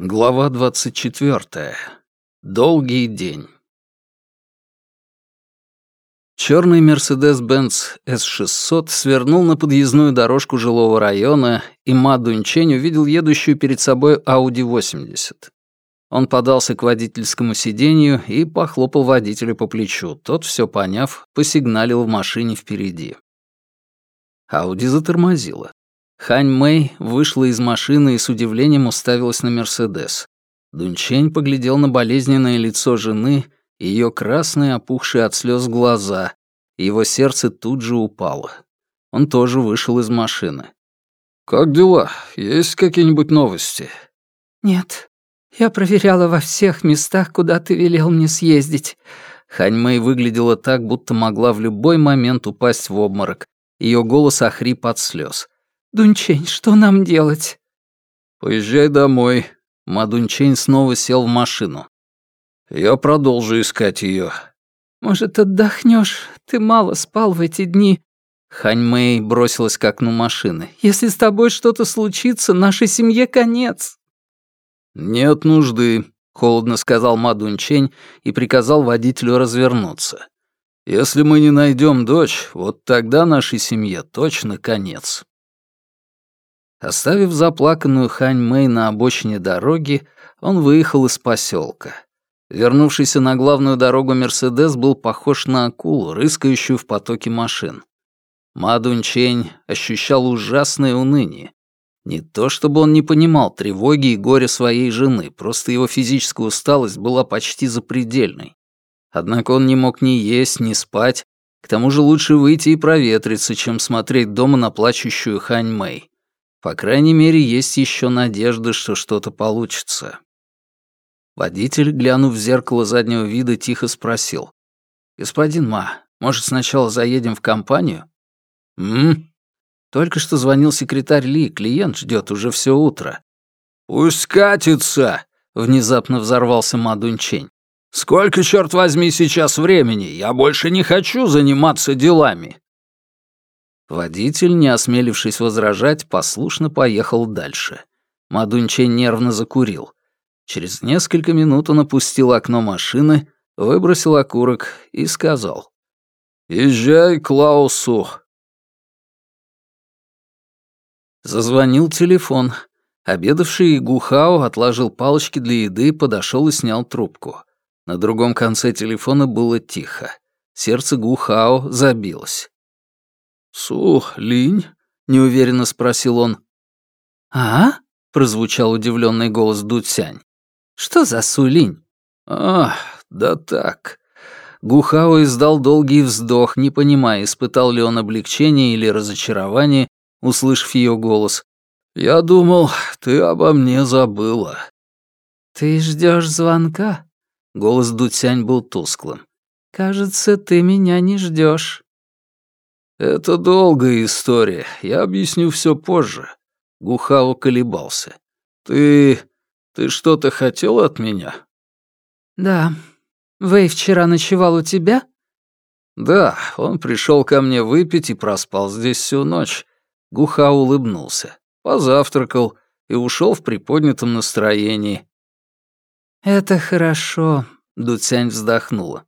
Глава 24. Долгий день. Черный Mercedes-Benz S600 свернул на подъездную дорожку жилого района, и Ма Дунчень увидел едущую перед собой Audi 80. Он подался к водительскому сиденью и похлопал водителя по плечу. Тот, все поняв, посигналил в машине впереди. Ауди затормозила. Хань Мэй вышла из машины и с удивлением уставилась на Мерседес. Дунчень поглядел на болезненное лицо жены, ее красные, опухшие от слез глаза, его сердце тут же упало. Он тоже вышел из машины. «Как дела? Есть какие-нибудь новости?» «Нет. Я проверяла во всех местах, куда ты велел мне съездить». Хань Мэй выглядела так, будто могла в любой момент упасть в обморок. Ее голос охрип от слез. «Дунчень, что нам делать?» «Поезжай домой». Мадунчень снова сел в машину. «Я продолжу искать ее. «Может, отдохнешь? Ты мало спал в эти дни». Хань Мэй бросилась к окну машины. «Если с тобой что-то случится, нашей семье конец». «Нет нужды», — холодно сказал Мадунчень и приказал водителю развернуться. «Если мы не найдем дочь, вот тогда нашей семье точно конец». Оставив заплаканную Хань Мэй на обочине дороги, он выехал из поселка. Вернувшийся на главную дорогу Мерседес был похож на акулу, рыскающую в потоке машин. Ма Дунчень ощущал ужасное уныние. Не то чтобы он не понимал тревоги и горя своей жены, просто его физическая усталость была почти запредельной. Однако он не мог ни есть, ни спать, к тому же лучше выйти и проветриться, чем смотреть дома на плачущую Хань Мэй. По крайней мере, есть еще надежда, что что-то получится. Водитель, глянув в зеркало заднего вида, тихо спросил. «Господин Ма, может, сначала заедем в компанию?» «М?» Только что звонил секретарь Ли, клиент ждет уже все утро. «Пусть катится!» — внезапно взорвался Ма Дунчень. «Сколько, черт возьми, сейчас времени? Я больше не хочу заниматься делами!» Водитель, не осмелившись возражать, послушно поехал дальше. Мадунчень нервно закурил. Через несколько минут он опустил окно машины, выбросил окурок и сказал. «Езжай Клаусу». Зазвонил телефон. Обедавший Гухао отложил палочки для еды, подошел и снял трубку. На другом конце телефона было тихо. Сердце Гухао забилось. «Су, Линь?» — неуверенно спросил он. «А?» — прозвучал удивленный голос Дуцянь. «Что за Сулинь?» «А, да так». Гухао издал долгий вздох, не понимая, испытал ли он облегчение или разочарование, услышав ее голос. «Я думал, ты обо мне забыла». «Ты ждешь звонка?» Голос Дуцянь был тусклым. «Кажется, ты меня не ждешь. «Это долгая история, я объясню все позже». Гухао колебался. «Ты... ты что-то хотел от меня?» «Да. Вэй вчера ночевал у тебя?» «Да, он пришел ко мне выпить и проспал здесь всю ночь». Гухао улыбнулся, позавтракал и ушел в приподнятом настроении. «Это хорошо», — Дуцянь вздохнула.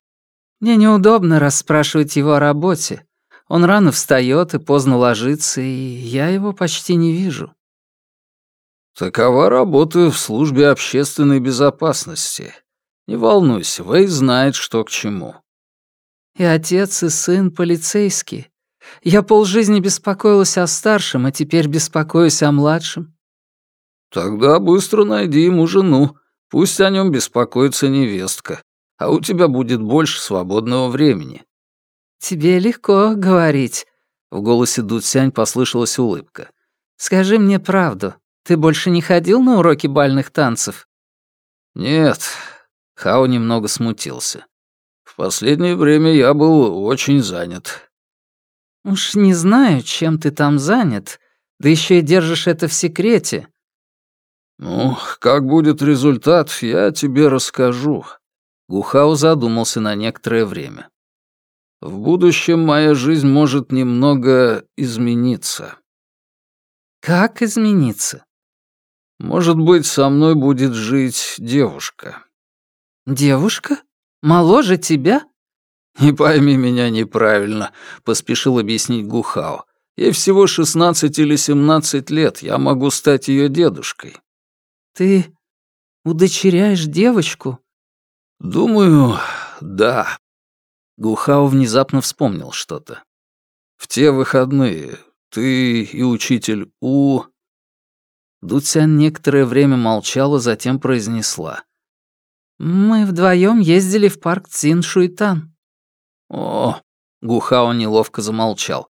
«Мне неудобно расспрашивать его о работе. Он рано встает и поздно ложится, и я его почти не вижу. Такова работа в службе общественной безопасности. Не волнуйся, Вэй знает, что к чему. И отец, и сын полицейские. Я полжизни беспокоилась о старшем, а теперь беспокоюсь о младшем. Тогда быстро найди ему жену. Пусть о нем беспокоится невестка, а у тебя будет больше свободного времени. «Тебе легко говорить», — в голосе Дуцянь послышалась улыбка. «Скажи мне правду, ты больше не ходил на уроки бальных танцев?» «Нет», — Хао немного смутился. «В последнее время я был очень занят». «Уж не знаю, чем ты там занят, да еще и держишь это в секрете». «Ну, как будет результат, я тебе расскажу». Гухао задумался на некоторое время. В будущем моя жизнь может немного измениться. Как измениться? Может быть, со мной будет жить девушка». «Девушка? Моложе тебя?» «Не пойми меня неправильно», — поспешил объяснить Гухао. «Ей всего шестнадцать или семнадцать лет, я могу стать ее дедушкой». «Ты удочеряешь девочку?» «Думаю, да». Гухао внезапно вспомнил что-то. «В те выходные ты и учитель У...» Дуцян некоторое время молчала, затем произнесла. «Мы вдвоем ездили в парк Цин Шуйтан». «О!» — Гухао неловко замолчал.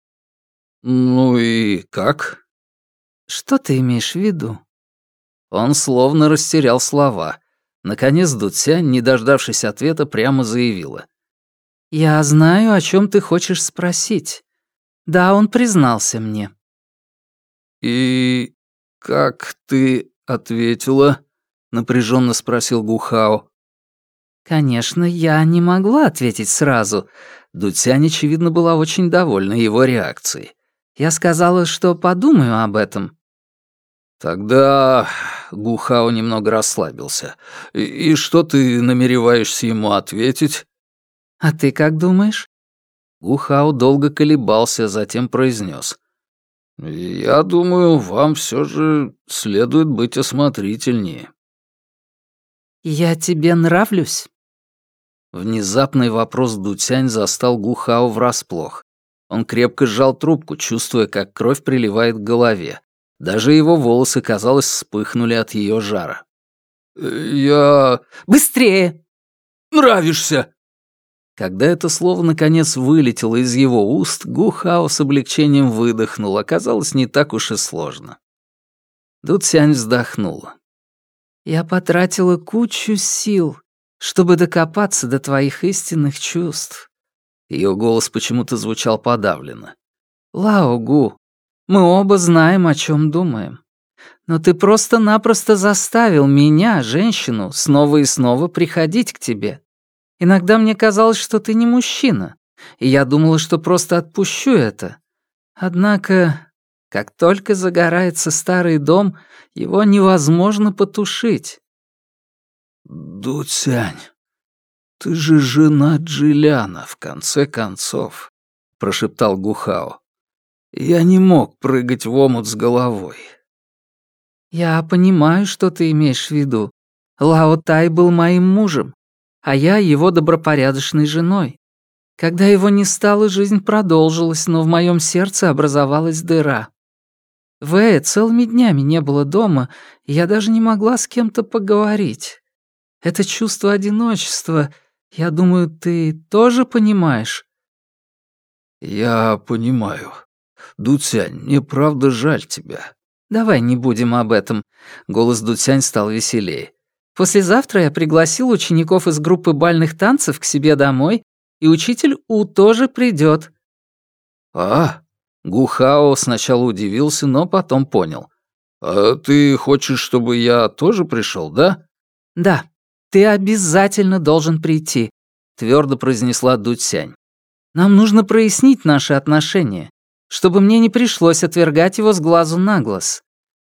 «Ну и как?» «Что ты имеешь в виду?» Он словно растерял слова. Наконец Дуцянь, не дождавшись ответа, прямо заявила. «Я знаю, о чем ты хочешь спросить. Да, он признался мне». «И как ты ответила?» — напряженно спросил Гухао. «Конечно, я не могла ответить сразу». Дуцянь, очевидно, была очень довольна его реакцией. «Я сказала, что подумаю об этом». «Тогда...» — Гухао немного расслабился. «И, «И что ты намереваешься ему ответить?» «А ты как думаешь?» Гухао долго колебался, затем произнес: «Я думаю, вам все же следует быть осмотрительнее». «Я тебе нравлюсь?» Внезапный вопрос Дутянь застал Гухао врасплох. Он крепко сжал трубку, чувствуя, как кровь приливает к голове. Даже его волосы, казалось, вспыхнули от ее жара. «Я...» «Быстрее!» «Нравишься!» Когда это слово наконец вылетело из его уст, Гухао с облегчением выдохнул, оказалось не так уж и сложно. Дуцянь вздохнула. «Я потратила кучу сил, чтобы докопаться до твоих истинных чувств». Ее голос почему-то звучал подавленно. «Лао Гу, мы оба знаем, о чем думаем. Но ты просто-напросто заставил меня, женщину, снова и снова приходить к тебе. Иногда мне казалось, что ты не мужчина, и я думала, что просто отпущу это. Однако, как только загорается старый дом, его невозможно потушить. «Дуцянь, ты же жена Джиляна, в конце концов», — прошептал Гухао. «Я не мог прыгать в омут с головой». «Я понимаю, что ты имеешь в виду. Лао Тай был моим мужем а я его добропорядочной женой. Когда его не стало, жизнь продолжилась, но в моем сердце образовалась дыра. Вэя целыми днями не было дома, и я даже не могла с кем-то поговорить. Это чувство одиночества, я думаю, ты тоже понимаешь?» «Я понимаю. Дуцянь, мне правда жаль тебя». «Давай не будем об этом». Голос Дуцянь стал веселее. Послезавтра я пригласил учеников из группы бальных танцев к себе домой, и учитель У тоже придет. «А?» Гухао сначала удивился, но потом понял. «А ты хочешь, чтобы я тоже пришел, да?» «Да, ты обязательно должен прийти», — твердо произнесла Дудсянь. «Нам нужно прояснить наши отношения, чтобы мне не пришлось отвергать его с глазу на глаз.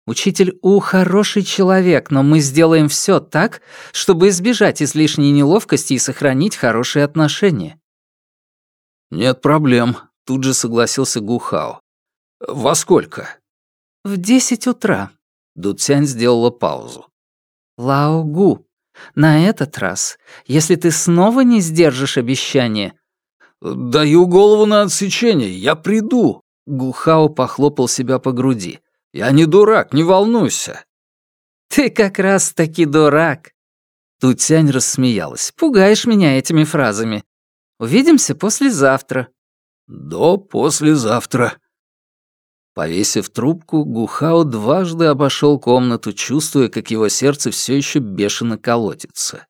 Учитель У хороший человек, но мы сделаем все так, чтобы избежать излишней неловкости и сохранить хорошие отношения». «Нет проблем», — тут же согласился Гухао. «Во сколько?» «В десять утра», — Дуцянь сделала паузу. «Лао Гу, на этот раз, если ты снова не сдержишь обещание...» «Даю голову на отсечение, я приду», — Гухао похлопал себя по груди. Я не дурак, не волнуйся». «Ты как раз-таки дурак». Тутянь рассмеялась. «Пугаешь меня этими фразами. Увидимся послезавтра». «До послезавтра». Повесив трубку, Гухао дважды обошел комнату, чувствуя, как его сердце все еще бешено колотится.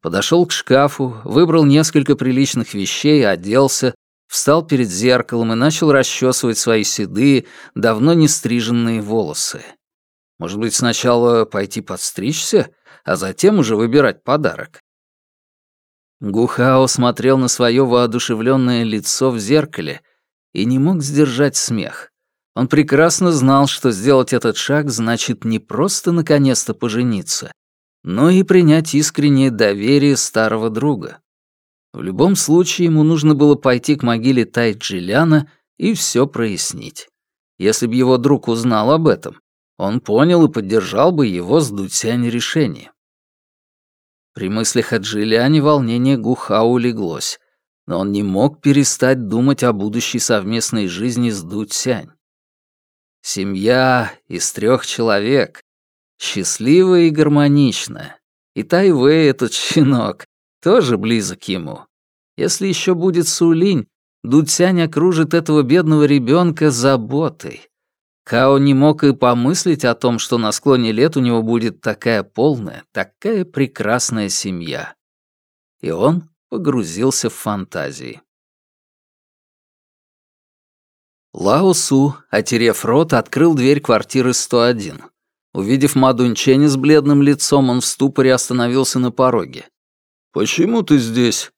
Подошел к шкафу, выбрал несколько приличных вещей, оделся, встал перед зеркалом и начал расчесывать свои седые, давно не стриженные волосы. Может быть, сначала пойти подстричься, а затем уже выбирать подарок. Гухао смотрел на свое воодушевленное лицо в зеркале и не мог сдержать смех. Он прекрасно знал, что сделать этот шаг значит не просто наконец-то пожениться, но и принять искреннее доверие старого друга. В любом случае ему нужно было пойти к могиле Тайджиляна и все прояснить. Если бы его друг узнал об этом, он понял и поддержал бы его с Дутянь решение. При мыслях о Джилиане волнение Гуха улеглось, но он не мог перестать думать о будущей совместной жизни с Дутянь. Семья из трех человек, счастливая и гармоничная. И Тайвей, этот щенок, тоже близок ему. Если еще будет Сулинь, Дудсянь окружит этого бедного ребенка заботой. Као не мог и помыслить о том, что на склоне лет у него будет такая полная, такая прекрасная семья. И он погрузился в фантазии. Лао Су, отерев рот, открыл дверь квартиры 101. Увидев Мадунчени с бледным лицом, он в ступоре остановился на пороге. «Почему ты здесь?»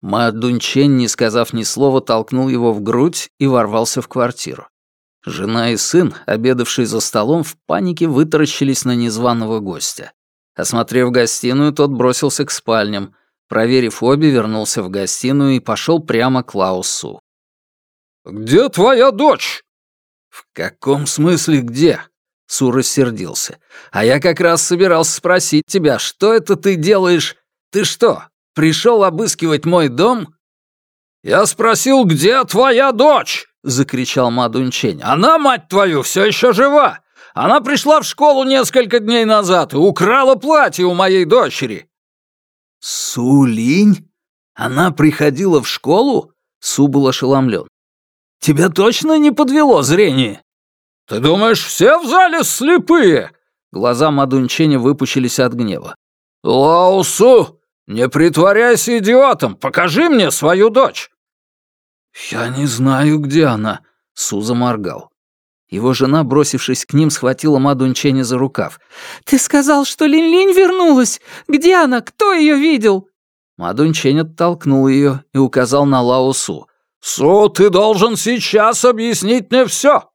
Мадунчень, не сказав ни слова, толкнул его в грудь и ворвался в квартиру. Жена и сын, обедавшие за столом, в панике вытаращились на незваного гостя. Осмотрев гостиную, тот бросился к спальням. Проверив обе, вернулся в гостиную и пошел прямо к Лаусу. «Где твоя дочь?» «В каком смысле где?» Сур рассердился. «А я как раз собирался спросить тебя, что это ты делаешь? Ты что, пришел обыскивать мой дом?» «Я спросил, где твоя дочь?» — закричал Мадунчень. «Она, мать твою, все еще жива! Она пришла в школу несколько дней назад и украла платье у моей дочери!» «Сулинь? Она приходила в школу?» Су был ошеломлен. Тебя точно не подвело зрение?» «Ты думаешь, все в зале слепые?» Глаза Мадунченя выпучились от гнева. «Лаусу, не притворяйся идиотом, покажи мне свою дочь!» «Я не знаю, где она», — Су заморгал. Его жена, бросившись к ним, схватила Мадунченя за рукав. «Ты сказал, что Линь-Линь вернулась! Где она? Кто ее видел?» Мадунчень оттолкнул ее и указал на Лаосу. «Су, ты должен сейчас объяснить мне все!»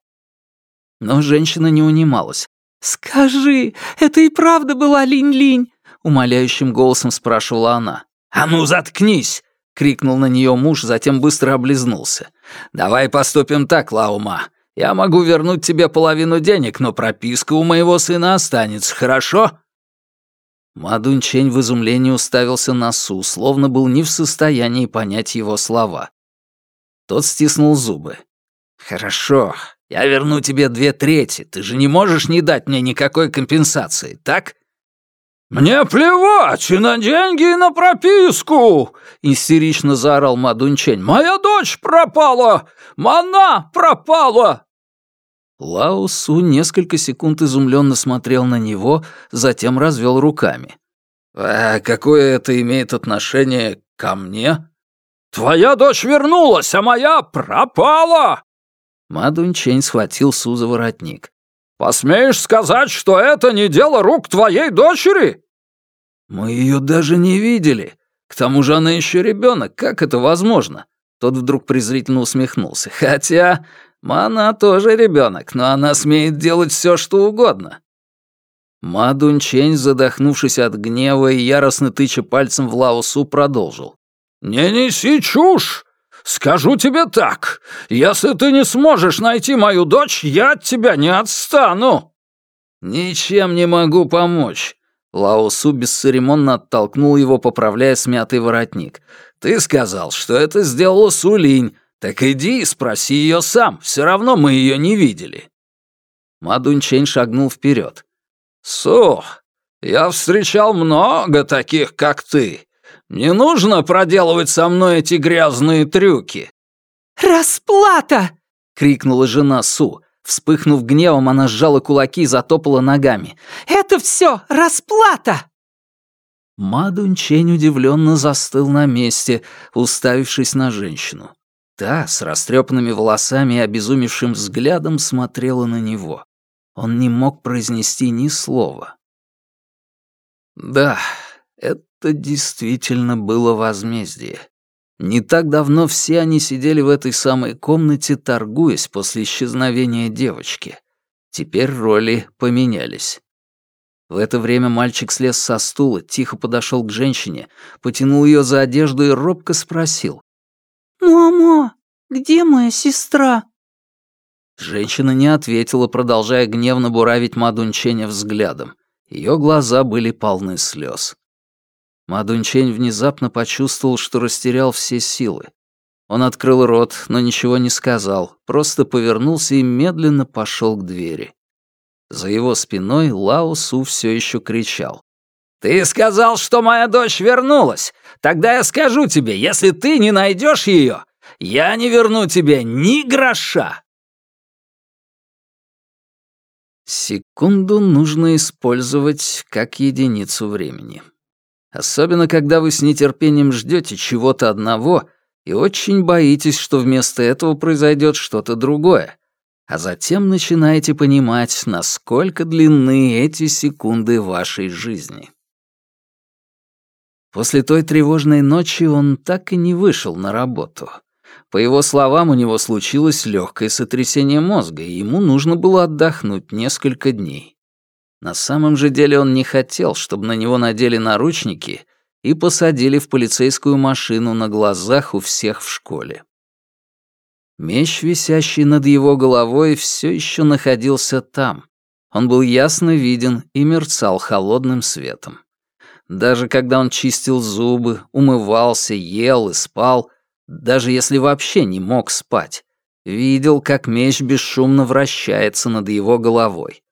Но женщина не унималась. «Скажи, это и правда была Линь-Линь?» Умоляющим голосом спрашивала она. «А ну, заткнись!» — крикнул на нее муж, затем быстро облизнулся. «Давай поступим так, Лаума. Я могу вернуть тебе половину денег, но прописка у моего сына останется, хорошо?» Мадун Чень в изумлении уставился на Су, словно был не в состоянии понять его слова. Тот стиснул зубы. «Хорошо, я верну тебе две трети. Ты же не можешь не дать мне никакой компенсации, так?» «Мне плевать и на деньги, и на прописку!» — истерично заорал Мадунчень. «Моя дочь пропала! Мана пропала!» Лао Су несколько секунд изумленно смотрел на него, затем развел руками. «А какое это имеет отношение ко мне?» «Твоя дочь вернулась, а моя пропала!» Мадунчень схватил Су за воротник. «Посмеешь сказать, что это не дело рук твоей дочери?» «Мы ее даже не видели. К тому же она еще ребенок. Как это возможно?» Тот вдруг презрительно усмехнулся. «Хотя Мана тоже ребенок, но она смеет делать все, что угодно». Мадунчень, задохнувшись от гнева и яростно тыча пальцем в Лаосу, продолжил. «Не неси чушь! Скажу тебе так, если ты не сможешь найти мою дочь, я от тебя не отстану!» «Ничем не могу помочь!» Лаосу бесцеремонно оттолкнул его, поправляя смятый воротник. «Ты сказал, что это сделала Сулинь. Так иди и спроси ее сам, все равно мы ее не видели». Мадунчень шагнул вперед. «Су, я встречал много таких, как ты. «Не нужно проделывать со мной эти грязные трюки!» «Расплата!» — крикнула жена Су. Вспыхнув гневом, она сжала кулаки и затопала ногами. «Это все расплата!» Мадун Чень удивленно застыл на месте, уставившись на женщину. Та, с растрепанными волосами и обезумевшим взглядом, смотрела на него. Он не мог произнести ни слова. «Да, это действительно было возмездие. Не так давно все они сидели в этой самой комнате, торгуясь после исчезновения девочки. Теперь роли поменялись. В это время мальчик слез со стула, тихо подошел к женщине, потянул ее за одежду и робко спросил. «Мама, где моя сестра?» Женщина не ответила, продолжая гневно буравить Мадунченя взглядом. Ее глаза были полны слез. Мадунчень внезапно почувствовал, что растерял все силы. Он открыл рот, но ничего не сказал, просто повернулся и медленно пошел к двери. За его спиной Лао Су все еще кричал. «Ты сказал, что моя дочь вернулась! Тогда я скажу тебе, если ты не найдешь ее, я не верну тебе ни гроша!» Секунду нужно использовать как единицу времени. Особенно, когда вы с нетерпением ждете чего-то одного и очень боитесь, что вместо этого произойдет что-то другое, а затем начинаете понимать, насколько длинны эти секунды вашей жизни. После той тревожной ночи он так и не вышел на работу. По его словам, у него случилось легкое сотрясение мозга, и ему нужно было отдохнуть несколько дней. На самом же деле он не хотел, чтобы на него надели наручники и посадили в полицейскую машину на глазах у всех в школе. Меч, висящий над его головой, все еще находился там. Он был ясно виден и мерцал холодным светом. Даже когда он чистил зубы, умывался, ел и спал, даже если вообще не мог спать, видел, как меч бесшумно вращается над его головой.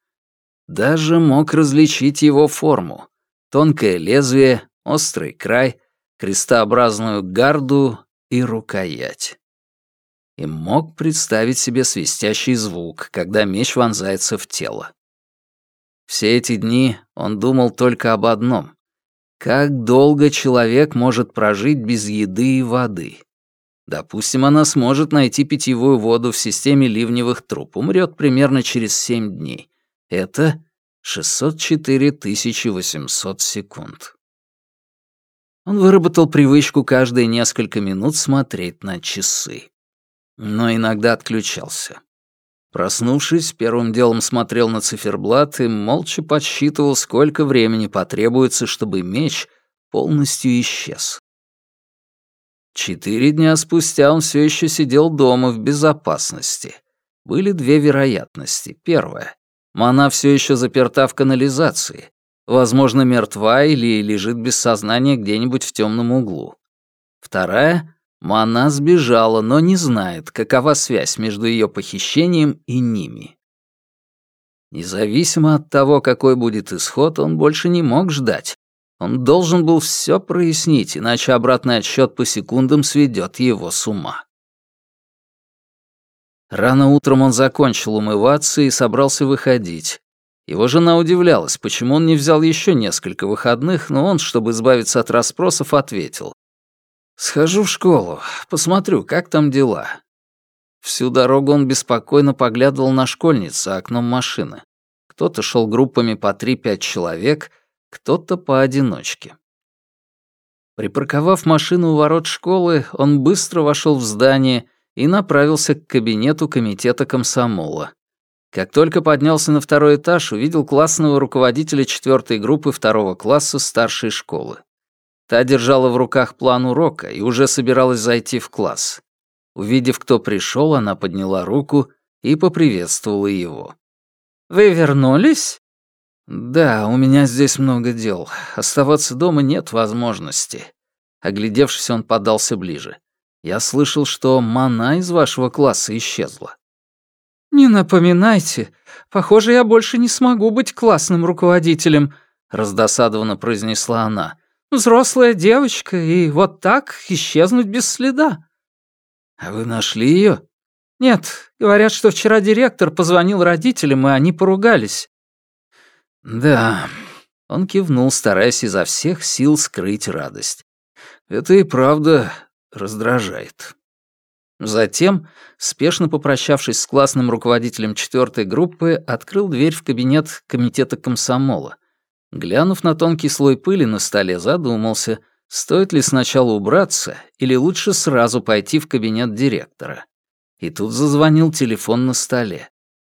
Даже мог различить его форму. Тонкое лезвие, острый край, крестообразную гарду и рукоять и мог представить себе свистящий звук, когда меч вонзается в тело. Все эти дни он думал только об одном. Как долго человек может прожить без еды и воды? Допустим, она сможет найти питьевую воду в системе ливневых труб, умрет примерно через 7 дней. Это 604 800 секунд. Он выработал привычку каждые несколько минут смотреть на часы но иногда отключался. Проснувшись, первым делом смотрел на циферблат и молча подсчитывал, сколько времени потребуется, чтобы меч полностью исчез. Четыре дня спустя он все еще сидел дома в безопасности. Были две вероятности. Первая. Мана все еще заперта в канализации. Возможно, мертва или лежит без сознания где-нибудь в темном углу. Вторая Мана сбежала, но не знает, какова связь между ее похищением и ними. Независимо от того, какой будет исход, он больше не мог ждать. Он должен был все прояснить, иначе обратный отсчет по секундам сведет его с ума. Рано утром он закончил умываться и собрался выходить. Его жена удивлялась, почему он не взял еще несколько выходных, но он, чтобы избавиться от расспросов, ответил. Схожу в школу, посмотрю, как там дела. Всю дорогу он беспокойно поглядывал на школьниц за окном машины. Кто-то шел группами по 3-5 человек, кто-то поодиночке. Припарковав машину у ворот школы, он быстро вошел в здание и направился к кабинету комитета комсомола. Как только поднялся на второй этаж, увидел классного руководителя четвертой группы второго класса старшей школы. Та держала в руках план урока и уже собиралась зайти в класс. Увидев, кто пришел, она подняла руку и поприветствовала его. «Вы вернулись?» «Да, у меня здесь много дел. Оставаться дома нет возможности». Оглядевшись, он подался ближе. «Я слышал, что Мана из вашего класса исчезла». «Не напоминайте. Похоже, я больше не смогу быть классным руководителем», — раздосадованно произнесла она. Взрослая девочка, и вот так исчезнуть без следа». «А вы нашли ее? «Нет, говорят, что вчера директор позвонил родителям, и они поругались». «Да», — он кивнул, стараясь изо всех сил скрыть радость. «Это и правда раздражает». Затем, спешно попрощавшись с классным руководителем четвертой группы, открыл дверь в кабинет комитета комсомола. Глянув на тонкий слой пыли на столе, задумался, Стоит ли сначала убраться или лучше сразу пойти в кабинет директора? И тут зазвонил телефон на столе.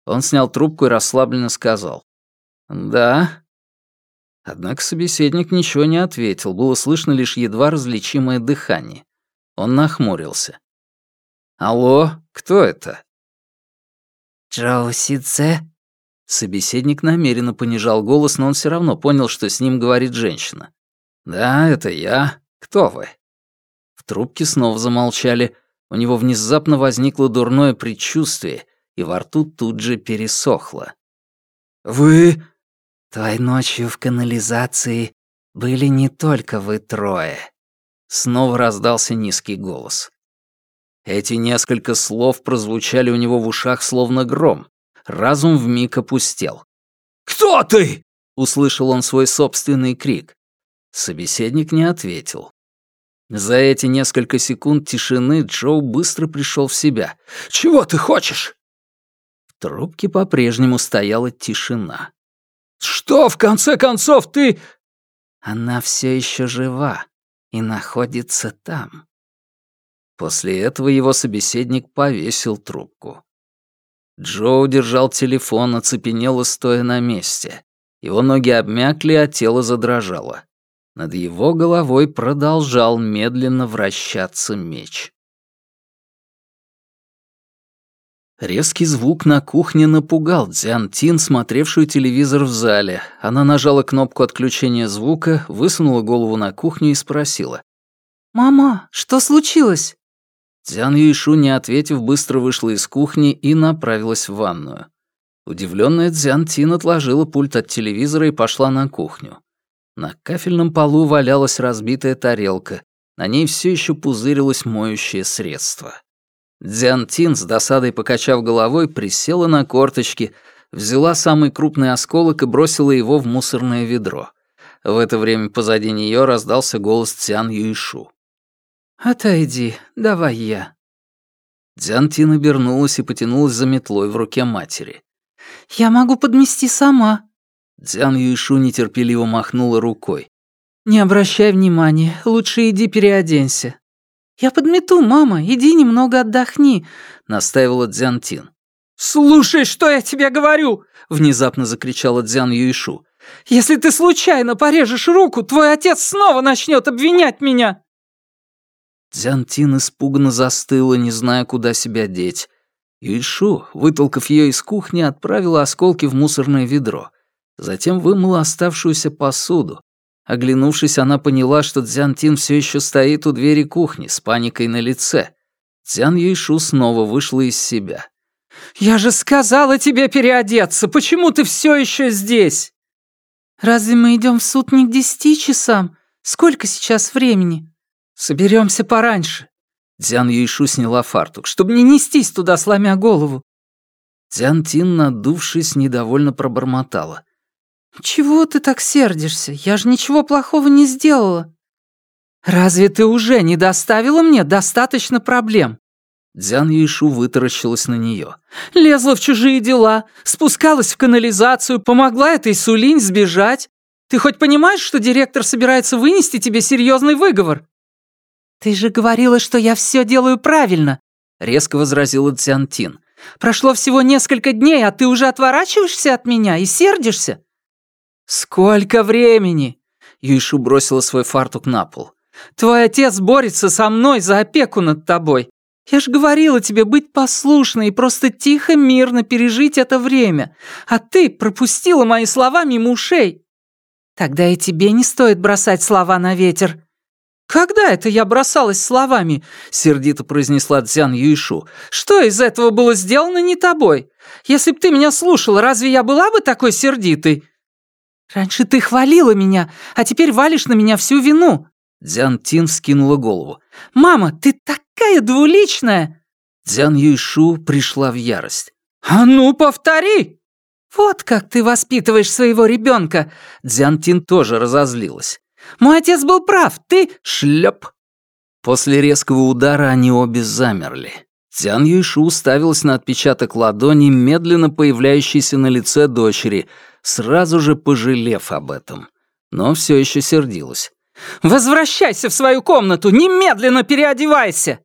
Он снял трубку и расслабленно сказал. «Да». Однако собеседник ничего не ответил, было слышно лишь едва различимое дыхание. Он нахмурился. «Алло, кто это?» «Джоу Сидзе?» Собеседник намеренно понижал голос, но он все равно понял, что с ним говорит женщина. «Да, это я. Кто вы?» В трубке снова замолчали. У него внезапно возникло дурное предчувствие, и во рту тут же пересохло. «Вы...» «Той ночью в канализации были не только вы трое». Снова раздался низкий голос. Эти несколько слов прозвучали у него в ушах словно гром. Разум вмиг опустел. «Кто ты?» — услышал он свой собственный крик. Собеседник не ответил. За эти несколько секунд тишины Джоу быстро пришел в себя. «Чего ты хочешь?» В трубке по-прежнему стояла тишина. «Что, в конце концов, ты...» «Она все еще жива и находится там». После этого его собеседник повесил трубку. Джоу держал телефон, оцепенело стоя на месте. Его ноги обмякли, а тело задрожало. Над его головой продолжал медленно вращаться меч. Резкий звук на кухне напугал Дзян Тин, смотревшую телевизор в зале. Она нажала кнопку отключения звука, высунула голову на кухню и спросила. «Мама, что случилось?» Дзян Юйшу, не ответив, быстро вышла из кухни и направилась в ванную. Удивленная Дзян Тин отложила пульт от телевизора и пошла на кухню. На кафельном полу валялась разбитая тарелка, на ней все еще пузырилось моющее средство. Дзян Тин, с досадой покачав головой, присела на корточки, взяла самый крупный осколок и бросила его в мусорное ведро. В это время позади нее раздался голос Цян Юйшу. «Отойди, давай я». Дзян Тин обернулась и потянулась за метлой в руке матери. «Я могу подмести сама», Дзян Юйшу нетерпеливо махнула рукой. «Не обращай внимания, лучше иди переоденься». «Я подмету, мама, иди немного отдохни», — настаивала Дзян Тин. «Слушай, что я тебе говорю!» — внезапно закричала Дзян Юйшу. «Если ты случайно порежешь руку, твой отец снова начнет обвинять меня!» Дзян Тин испуганно застыла, не зная, куда себя деть. Юйшу, вытолкав ее из кухни, отправила осколки в мусорное ведро. Затем вымыла оставшуюся посуду. Оглянувшись, она поняла, что Цзян Тин все еще стоит у двери кухни с паникой на лице. Цзян Юйшу снова вышла из себя. «Я же сказала тебе переодеться! Почему ты все еще здесь?» «Разве мы идем в суд не к десяти часам? Сколько сейчас времени?» «Соберемся пораньше». Дзян Юйшу сняла фартук, чтобы не нестись туда, сломя голову. Дзян Тин, надувшись, недовольно пробормотала. «Чего ты так сердишься? Я же ничего плохого не сделала». «Разве ты уже не доставила мне достаточно проблем?» Дзян Юйшу вытаращилась на нее. «Лезла в чужие дела, спускалась в канализацию, помогла этой Сулинь сбежать. Ты хоть понимаешь, что директор собирается вынести тебе серьезный выговор?» «Ты же говорила, что я все делаю правильно», — резко возразила Дзян Тин. «Прошло всего несколько дней, а ты уже отворачиваешься от меня и сердишься. «Сколько времени?» Юйшу бросила свой фартук на пол. «Твой отец борется со мной за опеку над тобой. Я ж говорила тебе быть послушной и просто тихо, мирно пережить это время. А ты пропустила мои слова мимо ушей. Тогда и тебе не стоит бросать слова на ветер». «Когда это я бросалась словами?» — сердито произнесла Цзян Юйшу. «Что из этого было сделано не тобой? Если б ты меня слушала, разве я была бы такой сердитой?» «Раньше ты хвалила меня, а теперь валишь на меня всю вину!» Дзян Тин скинула голову. «Мама, ты такая двуличная!» Дзян Юйшу пришла в ярость. «А ну, повтори!» «Вот как ты воспитываешь своего ребенка!» Дзян Тин тоже разозлилась. «Мой отец был прав, ты...» Шлеп! После резкого удара они обе замерли. Цян Юйшу уставилась на отпечаток ладони, медленно появляющийся на лице дочери, сразу же пожалев об этом. Но все еще сердилась. Возвращайся в свою комнату! Немедленно переодевайся!»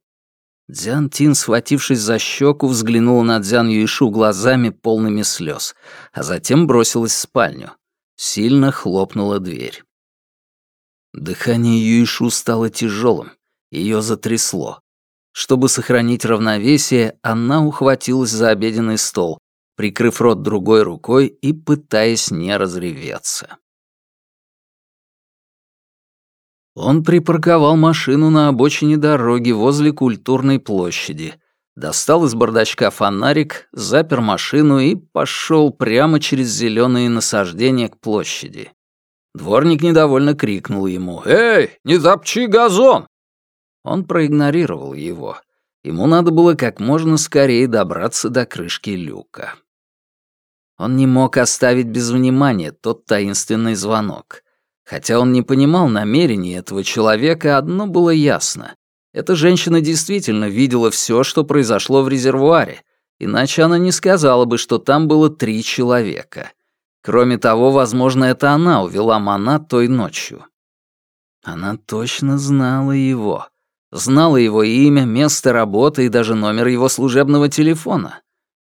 Дзян Тин, схватившись за щеку, взглянула на Дзян Юишу глазами, полными слез, а затем бросилась в спальню. Сильно хлопнула дверь. Дыхание Юишу стало тяжелым, ее затрясло. Чтобы сохранить равновесие, она ухватилась за обеденный стол, прикрыв рот другой рукой и пытаясь не разреветься. Он припарковал машину на обочине дороги возле культурной площади, достал из бардачка фонарик, запер машину и пошел прямо через зеленые насаждения к площади. Дворник недовольно крикнул ему «Эй, не запчи газон!» Он проигнорировал его. Ему надо было как можно скорее добраться до крышки люка. Он не мог оставить без внимания тот таинственный звонок. Хотя он не понимал намерений этого человека, одно было ясно. Эта женщина действительно видела все, что произошло в резервуаре, иначе она не сказала бы, что там было три человека. Кроме того, возможно, это она увела Мана той ночью. Она точно знала его. Знала его имя, место работы и даже номер его служебного телефона.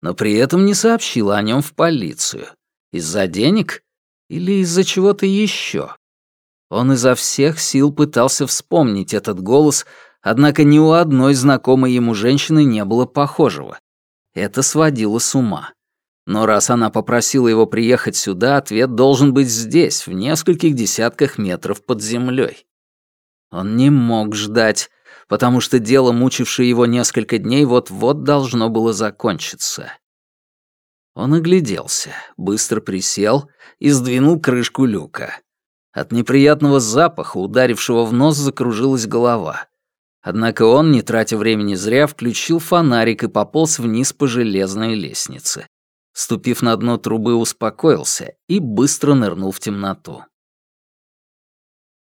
Но при этом не сообщила о нем в полицию. Из-за денег или из-за чего-то еще? Он изо всех сил пытался вспомнить этот голос, однако ни у одной знакомой ему женщины не было похожего. Это сводило с ума. Но раз она попросила его приехать сюда, ответ должен быть здесь, в нескольких десятках метров под землей. Он не мог ждать, потому что дело, мучившее его несколько дней, вот-вот должно было закончиться. Он огляделся, быстро присел и сдвинул крышку люка. От неприятного запаха, ударившего в нос, закружилась голова. Однако он, не тратя времени зря, включил фонарик и пополз вниз по железной лестнице. Ступив на дно трубы, успокоился и быстро нырнул в темноту.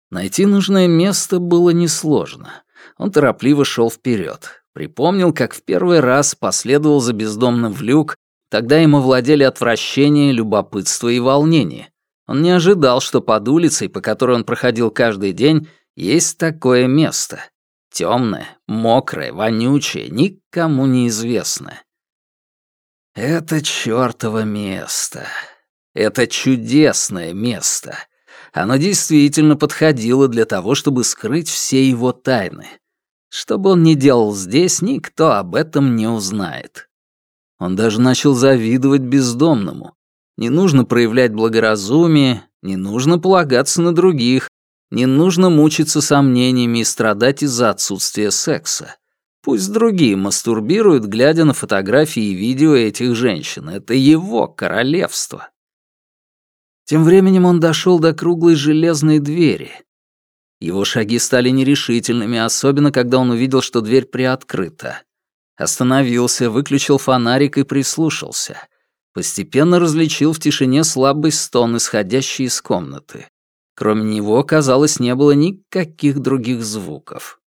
Найти нужное место было несложно. Он торопливо шел вперед. Припомнил, как в первый раз последовал за бездомным в люк, тогда ему владели отвращение, любопытство и волнение. Он не ожидал, что под улицей, по которой он проходил каждый день, есть такое место. Темное, мокрое, вонючее, никому неизвестное. Это чёртово место. Это чудесное место. Оно действительно подходило для того, чтобы скрыть все его тайны. Что бы он ни делал здесь, никто об этом не узнает. Он даже начал завидовать бездомному. Не нужно проявлять благоразумие, не нужно полагаться на других, не нужно мучиться сомнениями и страдать из-за отсутствия секса. Пусть другие мастурбируют, глядя на фотографии и видео этих женщин. Это его королевство. Тем временем он дошел до круглой железной двери. Его шаги стали нерешительными, особенно когда он увидел, что дверь приоткрыта. Остановился, выключил фонарик и прислушался. Постепенно различил в тишине слабый стон, исходящий из комнаты. Кроме него, казалось, не было никаких других звуков.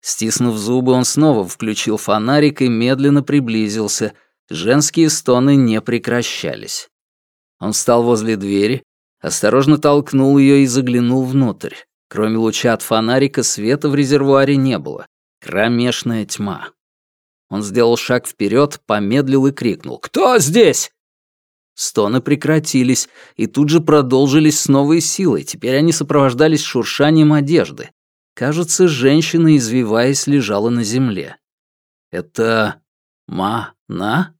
Стиснув зубы, он снова включил фонарик и медленно приблизился. Женские стоны не прекращались. Он встал возле двери, осторожно толкнул ее и заглянул внутрь. Кроме луча от фонарика, света в резервуаре не было. Кромешная тьма. Он сделал шаг вперед, помедлил и крикнул «Кто здесь?». Стоны прекратились и тут же продолжились с новой силой. Теперь они сопровождались шуршанием одежды. Кажется, женщина, извиваясь, лежала на земле. «Это... Ма-на?»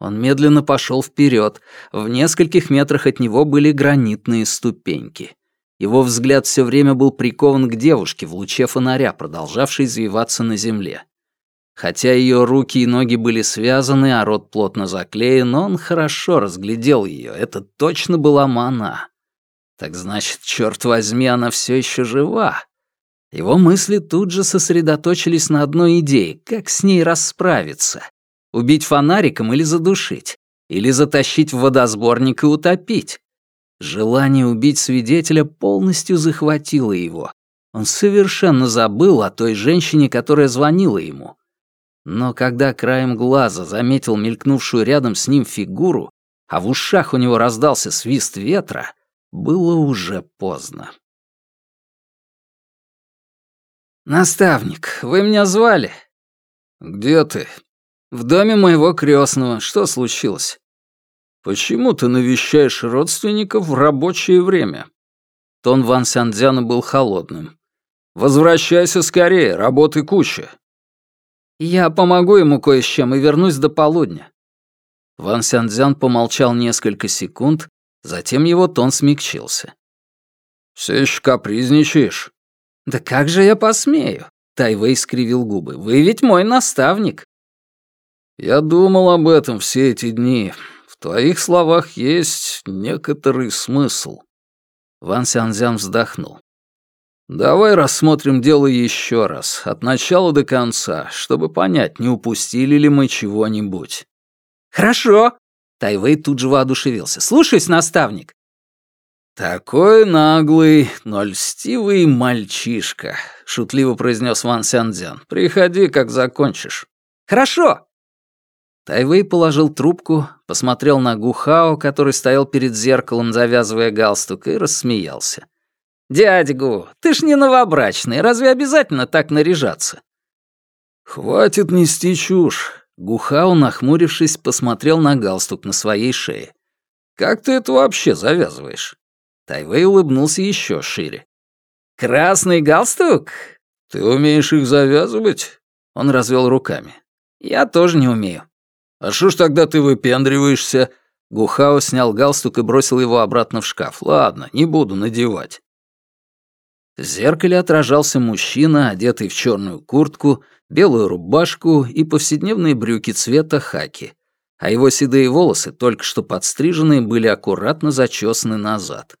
Он медленно пошел вперед. В нескольких метрах от него были гранитные ступеньки. Его взгляд все время был прикован к девушке в луче фонаря, продолжавшей извиваться на земле. Хотя ее руки и ноги были связаны, а рот плотно заклеен, он хорошо разглядел ее. Это точно была Мана. Так значит, черт возьми, она все еще жива. Его мысли тут же сосредоточились на одной идее — как с ней расправиться. Убить фонариком или задушить? Или затащить в водосборник и утопить? Желание убить свидетеля полностью захватило его. Он совершенно забыл о той женщине, которая звонила ему. Но когда краем глаза заметил мелькнувшую рядом с ним фигуру, а в ушах у него раздался свист ветра, было уже поздно. «Наставник, вы меня звали?» «Где ты?» «В доме моего крестного. Что случилось?» «Почему ты навещаешь родственников в рабочее время?» Тон Ван Сяндзяна был холодным. «Возвращайся скорее, работы куча». «Я помогу ему кое с чем и вернусь до полудня». Ван Сяндзян помолчал несколько секунд, затем его тон смягчился. «Все еще капризничаешь?» «Да как же я посмею?» Тайвей скривил губы. «Вы ведь мой наставник». «Я думал об этом все эти дни. В твоих словах есть некоторый смысл». Ван Сянзян вздохнул. «Давай рассмотрим дело еще раз, от начала до конца, чтобы понять, не упустили ли мы чего-нибудь». «Хорошо!» Тайвей тут же воодушевился. «Слушаюсь, наставник!» «Такой наглый, но льстивый мальчишка», — шутливо произнес Ван Сяндзян. «Приходи, как закончишь». «Хорошо!» Тайвей положил трубку, посмотрел на Гухао, который стоял перед зеркалом, завязывая галстук, и рассмеялся. «Дядя Гу, ты ж не новобрачный, разве обязательно так наряжаться?» «Хватит нести чушь», — Гухао, нахмурившись, посмотрел на галстук на своей шее. «Как ты это вообще завязываешь?» Тайвей улыбнулся еще шире. «Красный галстук? Ты умеешь их завязывать?» Он развел руками. «Я тоже не умею». «А что ж тогда ты выпендриваешься?» Гухао снял галстук и бросил его обратно в шкаф. «Ладно, не буду надевать». В зеркале отражался мужчина, одетый в черную куртку, белую рубашку и повседневные брюки цвета хаки, а его седые волосы, только что подстриженные, были аккуратно зачесаны назад.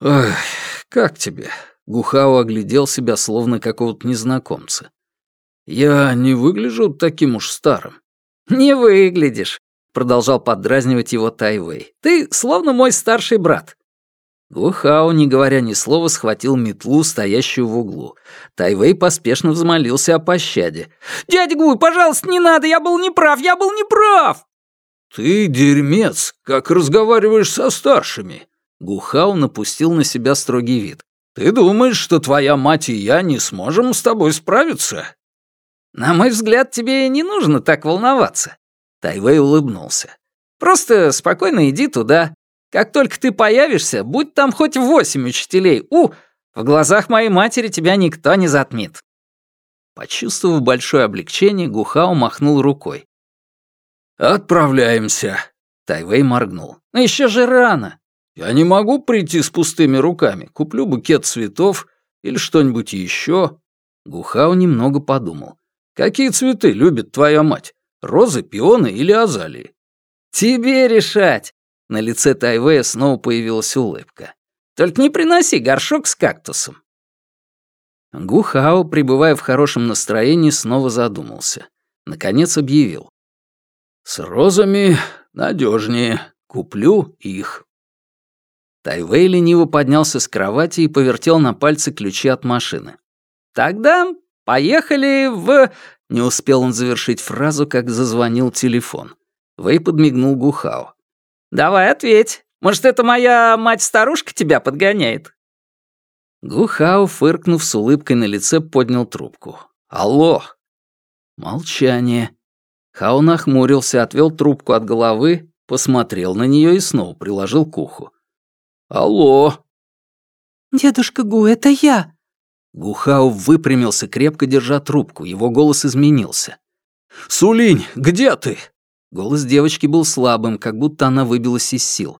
«Ах, как тебе?» — Гухао оглядел себя, словно какого-то незнакомца. «Я не выгляжу таким уж старым». «Не выглядишь», — продолжал поддразнивать его Тайвей. «Ты словно мой старший брат». Гухао, не говоря ни слова, схватил метлу, стоящую в углу. Тайвей поспешно взмолился о пощаде. «Дядя Гуй, пожалуйста, не надо, я был неправ, я был неправ!» «Ты дерьмец, как разговариваешь со старшими!» Гухао напустил на себя строгий вид. «Ты думаешь, что твоя мать и я не сможем с тобой справиться?» «На мой взгляд, тебе не нужно так волноваться», — Тайвей улыбнулся. «Просто спокойно иди туда. Как только ты появишься, будь там хоть восемь учителей. У, в глазах моей матери тебя никто не затмит». Почувствовав большое облегчение, Гухао махнул рукой. «Отправляемся», — Тайвей моргнул. «Еще же рано. Я не могу прийти с пустыми руками. Куплю букет цветов или что-нибудь еще». Гухао немного подумал. Какие цветы любит твоя мать? Розы, пионы или азалии? Тебе решать. На лице Тайвея снова появилась улыбка. Только не приноси горшок с кактусом. Гухао, пребывая в хорошем настроении, снова задумался. Наконец объявил. «С розами надежнее. Куплю их». Тайвей лениво поднялся с кровати и повертел на пальце ключи от машины. «Тогда Поехали в...» Не успел он завершить фразу, как зазвонил телефон. Вэй подмигнул Гухао. «Давай ответь. Может, это моя мать-старушка тебя подгоняет?» Гухао, фыркнув с улыбкой на лице, поднял трубку. «Алло!» Молчание. Хао нахмурился, отвел трубку от головы, посмотрел на нее и снова приложил к уху. «Алло!» «Дедушка Гу, это я!» Гухау выпрямился, крепко держа трубку, его голос изменился. «Сулинь, где ты?» Голос девочки был слабым, как будто она выбилась из сил.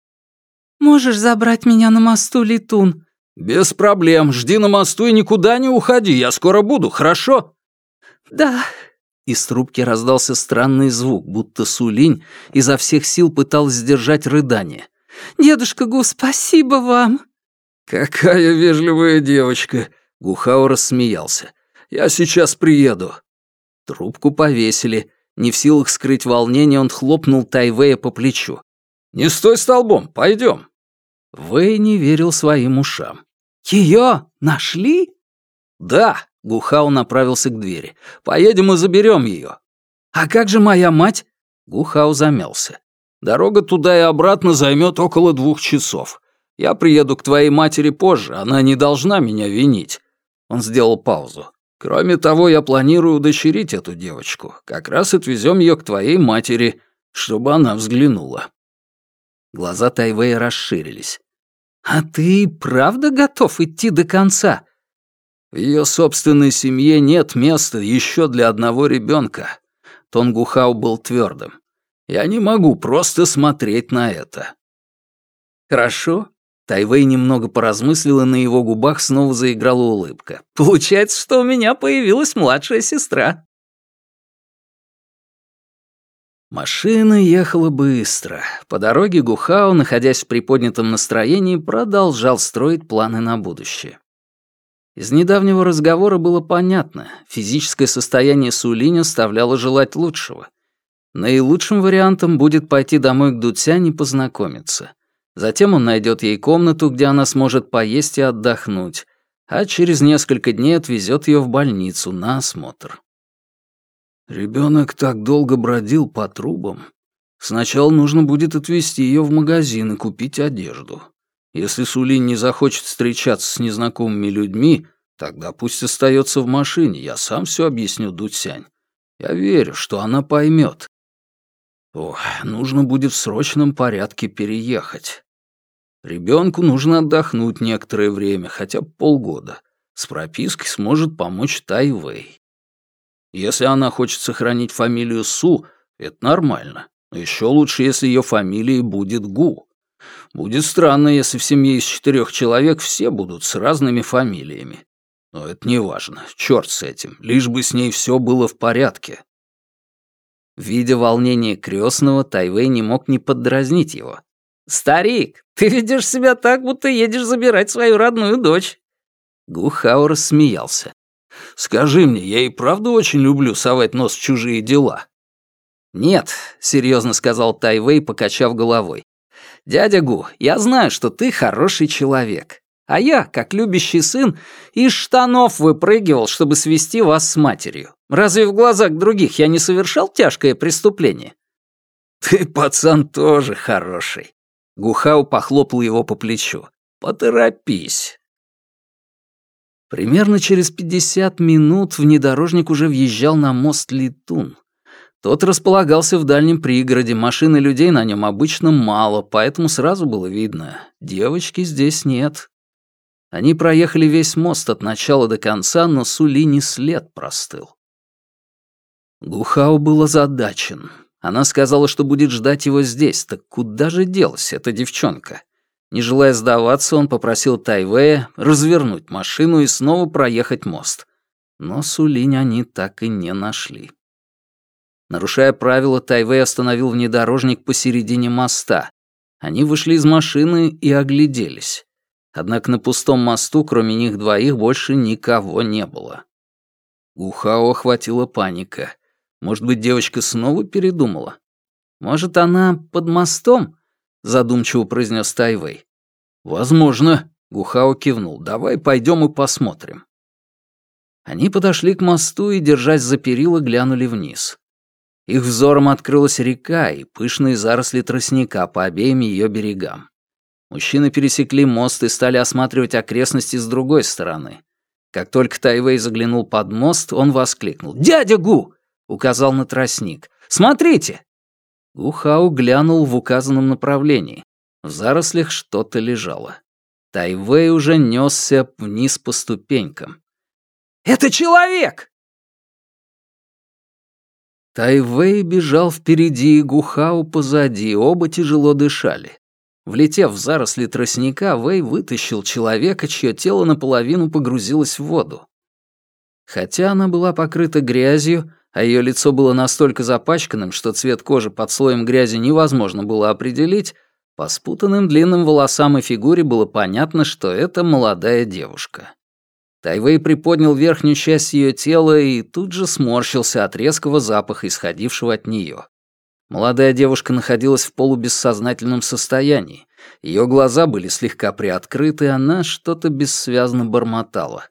«Можешь забрать меня на мосту, Летун?» «Без проблем. Жди на мосту и никуда не уходи. Я скоро буду, хорошо?» «Да». Из трубки раздался странный звук, будто Сулинь изо всех сил пыталась сдержать рыдание. «Дедушка Гу, спасибо вам!» «Какая вежливая девочка!» Гухао рассмеялся. «Я сейчас приеду». Трубку повесили. Не в силах скрыть волнение, он хлопнул Тайвея по плечу. «Не стой столбом, пойдем». Вэй не верил своим ушам. «Ее нашли?» «Да», — Гухао направился к двери. «Поедем и заберем ее». «А как же моя мать?» Гухао замялся. «Дорога туда и обратно займет около двух часов. Я приеду к твоей матери позже, она не должна меня винить. Он сделал паузу. «Кроме того, я планирую удочерить эту девочку. Как раз отвезем ее к твоей матери, чтобы она взглянула». Глаза Тайвея расширились. «А ты правда готов идти до конца?» «В ее собственной семье нет места еще для одного ребенка. Тон Гухау был твердым. «Я не могу просто смотреть на это». «Хорошо». Тайвей немного поразмыслила, на его губах снова заиграла улыбка. «Получается, что у меня появилась младшая сестра». Машина ехала быстро. По дороге Гухао, находясь в приподнятом настроении, продолжал строить планы на будущее. Из недавнего разговора было понятно, физическое состояние Сулинь оставляло желать лучшего. Наилучшим вариантом будет пойти домой к Дуцянь и познакомиться. Затем он найдет ей комнату, где она сможет поесть и отдохнуть, а через несколько дней отвезет ее в больницу на осмотр. Ребенок так долго бродил по трубам. Сначала нужно будет отвезти ее в магазин и купить одежду. Если Сулин не захочет встречаться с незнакомыми людьми, тогда пусть остается в машине, я сам все объясню Дудсянь. Я верю, что она поймет. Ох, нужно будет в срочном порядке переехать. Ребенку нужно отдохнуть некоторое время, хотя бы полгода. С пропиской сможет помочь Тайвей. Если она хочет сохранить фамилию Су, это нормально. Но еще лучше, если ее фамилией будет Гу. Будет странно, если в семье из четырех человек все будут с разными фамилиями. Но это не важно. Черт с этим. Лишь бы с ней все было в порядке. Видя волнение крестного, Тайвей не мог не поддразнить его. «Старик, ты ведешь себя так, будто едешь забирать свою родную дочь». Гухао рассмеялся. Скажи мне, я и правда очень люблю совать нос в чужие дела?» «Нет», — серьезно сказал Тайвей, покачав головой. «Дядя Гу, я знаю, что ты хороший человек. А я, как любящий сын, из штанов выпрыгивал, чтобы свести вас с матерью. Разве в глазах других я не совершал тяжкое преступление?» «Ты, пацан, тоже хороший». Гухау похлопал его по плечу. «Поторопись. Примерно через 50 минут внедорожник уже въезжал на мост Литун. Тот располагался в дальнем пригороде, машин и людей на нем обычно мало, поэтому сразу было видно — девочки здесь нет. Они проехали весь мост от начала до конца, но Сули не след простыл. Гухао был озадачен. Она сказала, что будет ждать его здесь, так куда же делась эта девчонка? Не желая сдаваться, он попросил Тайвея развернуть машину и снова проехать мост. Но Сулинь они так и не нашли. Нарушая правила, Тайвей остановил внедорожник посередине моста. Они вышли из машины и огляделись. Однако на пустом мосту, кроме них двоих, больше никого не было. Ухао охватила паника. Может быть, девочка снова передумала? Может, она под мостом? — задумчиво произнес Тайвей. «Возможно», — Гухао кивнул. «Давай пойдем и посмотрим». Они подошли к мосту и, держась за перила, глянули вниз. Их взором открылась река и пышные заросли тростника по обеим ее берегам. Мужчины пересекли мост и стали осматривать окрестности с другой стороны. Как только Тайвей заглянул под мост, он воскликнул. «Дядя Гу!» — указал на тростник. «Смотрите!» Гухау глянул в указанном направлении. В зарослях что-то лежало. Тайвей уже несся вниз по ступенькам. «Это человек!» Тайвей бежал впереди, Гухау позади, оба тяжело дышали. Влетев в заросли тростника, Вэй вытащил человека, чье тело наполовину погрузилось в воду. Хотя она была покрыта грязью, а ее лицо было настолько запачканным, что цвет кожи под слоем грязи невозможно было определить, по спутанным длинным волосам и фигуре было понятно, что это молодая девушка. Тайвей приподнял верхнюю часть ее тела и тут же сморщился от резкого запаха, исходившего от нее. Молодая девушка находилась в полубессознательном состоянии. Ее глаза были слегка приоткрыты, она что-то бессвязно бормотала.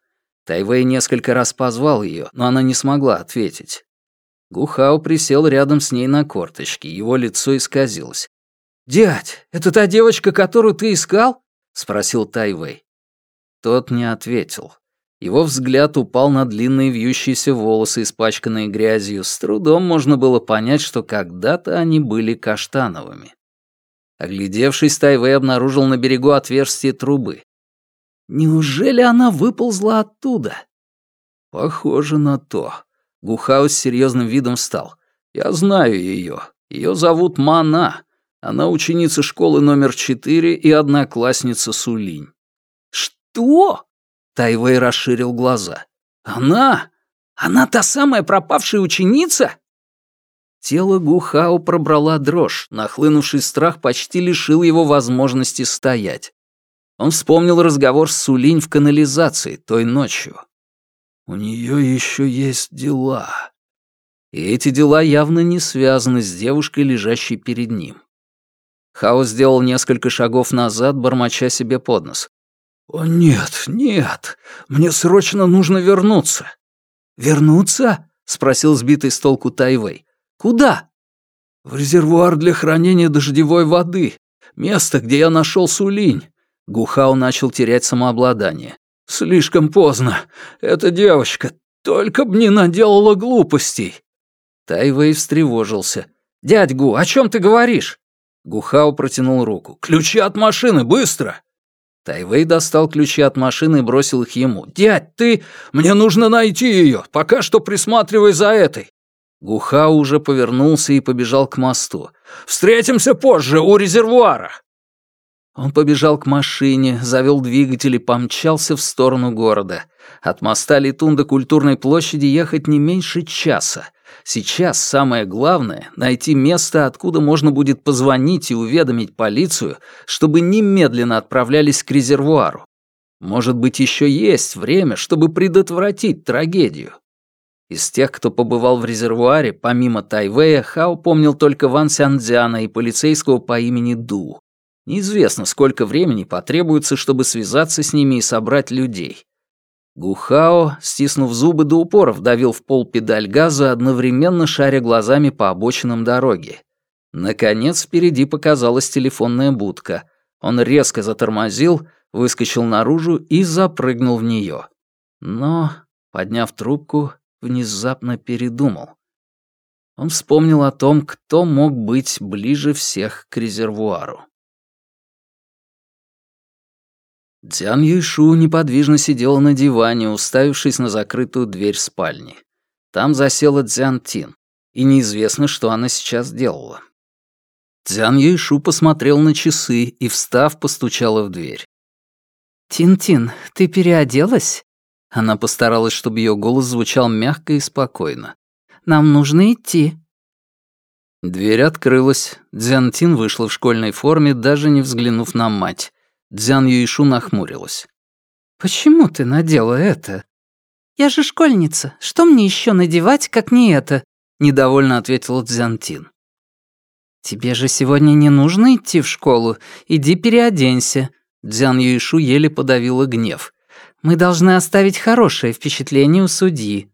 Тайвей несколько раз позвал ее, но она не смогла ответить. Гухао присел рядом с ней на корточки, его лицо исказилось. «Дядь, это та девочка, которую ты искал?» — спросил Тайвей. Тот не ответил. Его взгляд упал на длинные вьющиеся волосы, испачканные грязью. С трудом можно было понять, что когда-то они были каштановыми. Оглядевшись, Тайвей обнаружил на берегу отверстие трубы. Неужели она выползла оттуда? Похоже на то. Гухаус с серьезным видом встал. Я знаю ее. Ее зовут Мана. Она ученица школы номер четыре и одноклассница Сулинь. Что? Тайвей расширил глаза. «Она? Она та самая пропавшая ученица?» Тело Гухао пробрала дрожь, нахлынувший страх почти лишил его возможности стоять. Он вспомнил разговор с Сулинь в канализации той ночью. «У нее еще есть дела». И эти дела явно не связаны с девушкой, лежащей перед ним. Хао сделал несколько шагов назад, бормоча себе под нос. «О, нет, нет, мне срочно нужно вернуться». «Вернуться?» — спросил сбитый с толку Тайвей. «Куда?» «В резервуар для хранения дождевой воды. Место, где я нашел Сулинь». Гухау начал терять самообладание. «Слишком поздно. Эта девочка только б не наделала глупостей». Тайвей встревожился. «Дядь Гу, о чем ты говоришь?» Гухау протянул руку. «Ключи от машины, быстро!» Тайвей достал ключи от машины и бросил их ему. «Дядь, ты... Мне нужно найти ее. Пока что присматривай за этой». Гухау уже повернулся и побежал к мосту. «Встретимся позже у резервуара!» Он побежал к машине, завел двигатель и помчался в сторону города. От моста Летун до культурной площади ехать не меньше часа. Сейчас самое главное — найти место, откуда можно будет позвонить и уведомить полицию, чтобы немедленно отправлялись к резервуару. Может быть, еще есть время, чтобы предотвратить трагедию. Из тех, кто побывал в резервуаре, помимо Тайвея, Хао помнил только Ван Сяндзяна и полицейского по имени Ду. Неизвестно, сколько времени потребуется, чтобы связаться с ними и собрать людей. Гухао, стиснув зубы до упора, вдавил в пол педаль газа, одновременно шаря глазами по обочинам дороги. Наконец впереди показалась телефонная будка. Он резко затормозил, выскочил наружу и запрыгнул в нее. Но, подняв трубку, внезапно передумал. Он вспомнил о том, кто мог быть ближе всех к резервуару. Дзян Юйшу неподвижно сидела на диване, уставившись на закрытую дверь спальни. Там засела Дзян Тин, и неизвестно, что она сейчас делала. Дзян Юйшу посмотрел на часы и, встав, постучала в дверь. «Тин-Тин, ты переоделась?» Она постаралась, чтобы ее голос звучал мягко и спокойно. «Нам нужно идти». Дверь открылась. Дзян Тин вышла в школьной форме, даже не взглянув на мать. Дзян Юишу нахмурилась. «Почему ты надела это?» «Я же школьница. Что мне еще надевать, как не это?» — недовольно ответила Дзянтин. «Тебе же сегодня не нужно идти в школу. Иди переоденься». Дзян Юишу еле подавила гнев. «Мы должны оставить хорошее впечатление у судьи».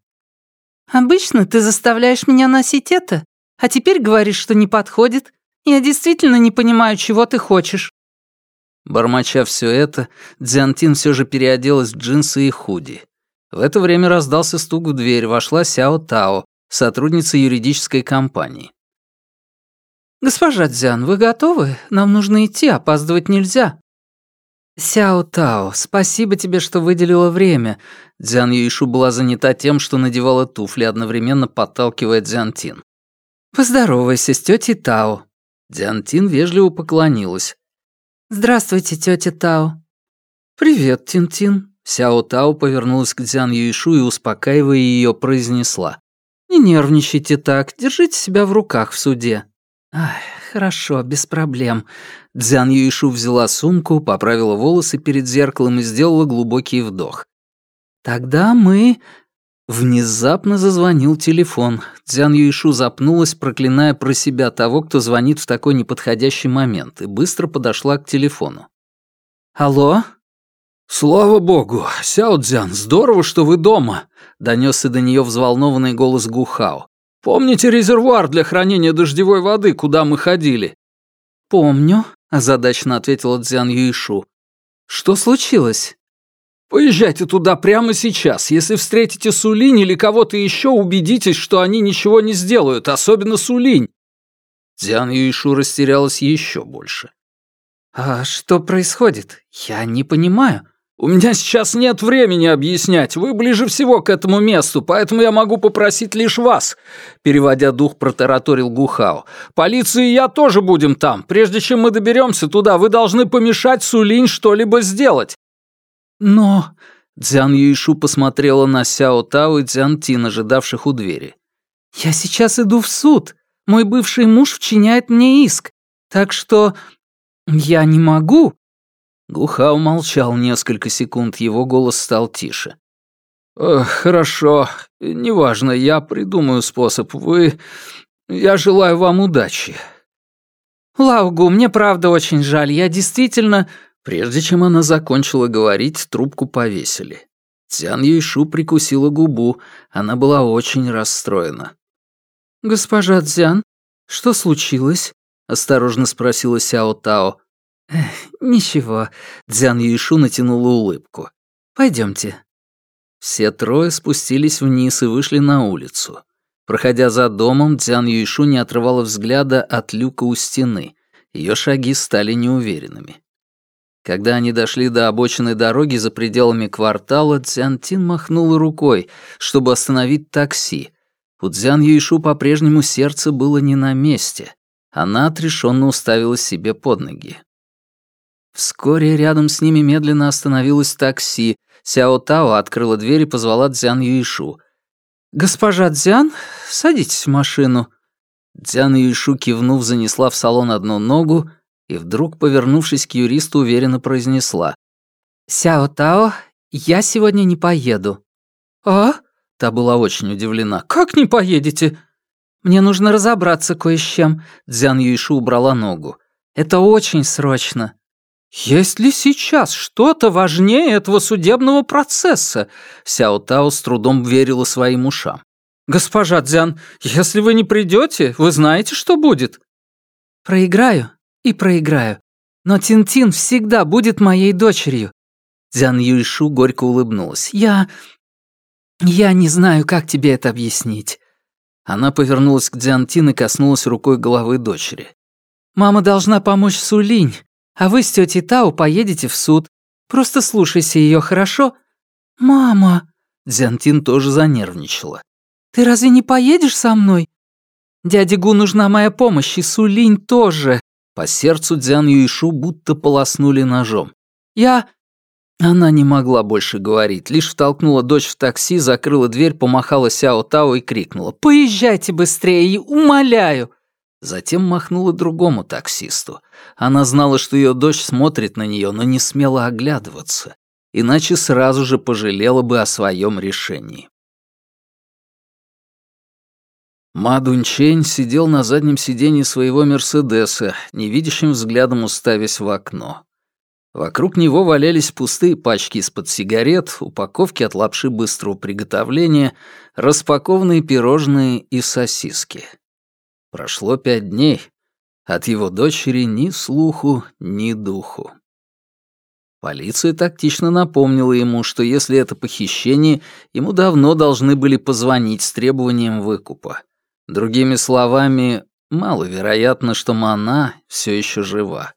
«Обычно ты заставляешь меня носить это, а теперь говоришь, что не подходит. Я действительно не понимаю, чего ты хочешь». Бормоча все это, Дзянтин все же переоделась в джинсы и худи. В это время раздался стук в дверь, вошла Сяо Тао, сотрудница юридической компании. «Госпожа Дзян, вы готовы? Нам нужно идти, опаздывать нельзя». «Сяо Тао, спасибо тебе, что выделила время». Дзян Юишу была занята тем, что надевала туфли, одновременно подталкивая Дзянтин. «Поздоровайся с тетей Тао». Дзянтин вежливо поклонилась. «Здравствуйте, тетя Тао». «Привет, Тин-Тин». Сяо Тао повернулась к Дзян Юишу и, успокаивая ее, произнесла. «Не нервничайте так, держите себя в руках в суде». «Ах, хорошо, без проблем». Дзян Юишу взяла сумку, поправила волосы перед зеркалом и сделала глубокий вдох. «Тогда мы Внезапно зазвонил телефон. Дзян Юишу запнулась, проклиная про себя того, кто звонит в такой неподходящий момент, и быстро подошла к телефону. «Алло?» «Слава богу! Сяо Дзян, здорово, что вы дома!» — донесся до нее взволнованный голос Гухао. «Помните резервуар для хранения дождевой воды, куда мы ходили?» «Помню», — озадаченно ответила Дзян Юишу. «Что случилось?» Поезжайте туда прямо сейчас. Если встретите Сулинь или кого-то еще, убедитесь, что они ничего не сделают, особенно Сулинь». Дзян Юишу растерялась еще больше. «А что происходит? Я не понимаю». «У меня сейчас нет времени объяснять. Вы ближе всего к этому месту, поэтому я могу попросить лишь вас», переводя дух, протараторил Гухао. «Полиция и я тоже будем там. Прежде чем мы доберемся туда, вы должны помешать Сулинь что-либо сделать». «Но...» Дзян Юишу посмотрела на Сяо Тао и Дзян Тин, ожидавших у двери. «Я сейчас иду в суд. Мой бывший муж вчиняет мне иск. Так что я не могу». Гухао молчал несколько секунд, его голос стал тише. «Хорошо, неважно, я придумаю способ. Вы... Я желаю вам удачи». «Лаугу, мне правда очень жаль. Я действительно...» Прежде чем она закончила говорить, трубку повесили. Цян Юйшу прикусила губу, она была очень расстроена. «Госпожа Цзян, что случилось?» — осторожно спросила Сяо Тао. «Ничего», — Дзян Юишу натянула улыбку. Пойдемте. Все трое спустились вниз и вышли на улицу. Проходя за домом, Дзян Юишу не отрывала взгляда от люка у стены. Ее шаги стали неуверенными. Когда они дошли до обочины дороги за пределами квартала, Дзян Тин махнула рукой, чтобы остановить такси. У Дзян Юишу по-прежнему сердце было не на месте. Она отрешенно уставилась себе под ноги. Вскоре рядом с ними медленно остановилось такси. Сяо Тао открыла дверь и позвала Дзян Юишу. «Госпожа Дзян, садитесь в машину». Дзян Юишу, кивнув, занесла в салон одну ногу и вдруг, повернувшись к юристу, уверенно произнесла. «Сяо Тао, я сегодня не поеду». «А?» — та была очень удивлена. «Как не поедете?» «Мне нужно разобраться кое с чем», — Дзян Юишу убрала ногу. «Это очень срочно». «Есть ли сейчас что-то важнее этого судебного процесса?» Сяо Тао с трудом верила своим ушам. «Госпожа Дзян, если вы не придете, вы знаете, что будет?» «Проиграю и проиграю. Но Тинтин -тин всегда будет моей дочерью». Дзян Юйшу горько улыбнулась. «Я... я не знаю, как тебе это объяснить». Она повернулась к Дзян Тин и коснулась рукой головы дочери. «Мама должна помочь Сулинь. А вы с тетей Тау поедете в суд. Просто слушайся ее, хорошо?» «Мама...» Дзянтин тоже занервничала. «Ты разве не поедешь со мной?» «Дяде Гу нужна моя помощь, и Сулинь тоже». По сердцу Дзян Юишу будто полоснули ножом. «Я...» Она не могла больше говорить, лишь втолкнула дочь в такси, закрыла дверь, помахала Сяо Тао и крикнула. «Поезжайте быстрее, умоляю!» Затем махнула другому таксисту. Она знала, что ее дочь смотрит на нее, но не смела оглядываться, иначе сразу же пожалела бы о своем решении. Ма Дунчень сидел на заднем сиденье своего Мерседеса, невидящим взглядом уставясь в окно. Вокруг него валялись пустые пачки из-под сигарет, упаковки от лапши быстрого приготовления, распакованные пирожные и сосиски. Прошло пять дней. От его дочери ни слуху, ни духу. Полиция тактично напомнила ему, что если это похищение, ему давно должны были позвонить с требованием выкупа. Другими словами, маловероятно, что Мана все еще жива.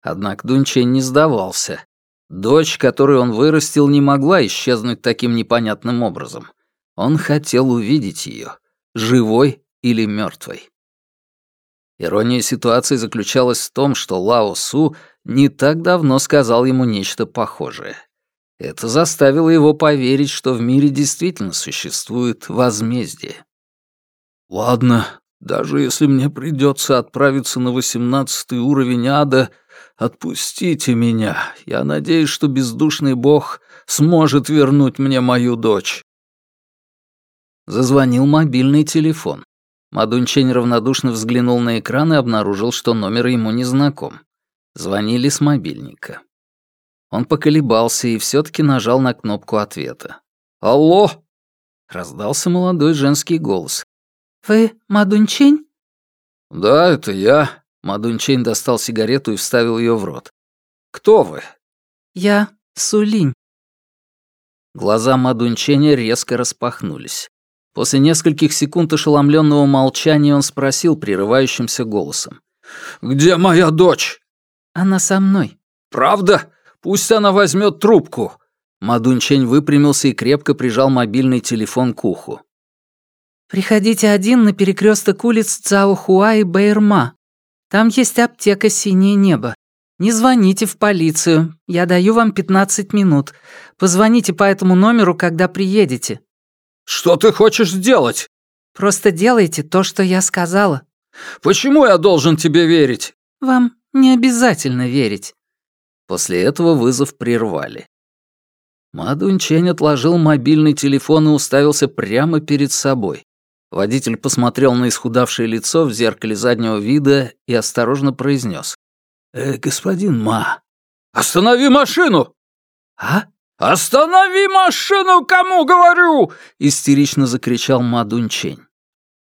Однако Дунчен не сдавался. Дочь, которую он вырастил, не могла исчезнуть таким непонятным образом. Он хотел увидеть ее, живой или мертвой. Ирония ситуации заключалась в том, что Лао Су не так давно сказал ему нечто похожее. Это заставило его поверить, что в мире действительно существует возмездие. «Ладно, даже если мне придется отправиться на восемнадцатый уровень ада, отпустите меня. Я надеюсь, что бездушный бог сможет вернуть мне мою дочь». Зазвонил мобильный телефон. Мадунчень равнодушно взглянул на экран и обнаружил, что номер ему не знаком. Звонили с мобильника. Он поколебался и все таки нажал на кнопку ответа. «Алло!» — раздался молодой женский голос. «Вы Мадунчень?» «Да, это я». Мадунчень достал сигарету и вставил ее в рот. «Кто вы?» «Я Сулинь». Глаза Мадунченя резко распахнулись. После нескольких секунд ошеломленного молчания он спросил прерывающимся голосом. «Где моя дочь?» «Она со мной». «Правда? Пусть она возьмет трубку». Мадунчень выпрямился и крепко прижал мобильный телефон к уху. «Приходите один на перекресток улиц Цаохуа и Бэйрма. Там есть аптека «Синее небо». Не звоните в полицию. Я даю вам 15 минут. Позвоните по этому номеру, когда приедете». «Что ты хочешь сделать?» «Просто делайте то, что я сказала». «Почему я должен тебе верить?» «Вам не обязательно верить». После этого вызов прервали. Мадунь Чень отложил мобильный телефон и уставился прямо перед собой. Водитель посмотрел на исхудавшее лицо в зеркале заднего вида и осторожно произнес: «Э, господин Ма». «Останови машину!» «А?» «Останови машину, кому говорю!» — истерично закричал Ма Дунчень.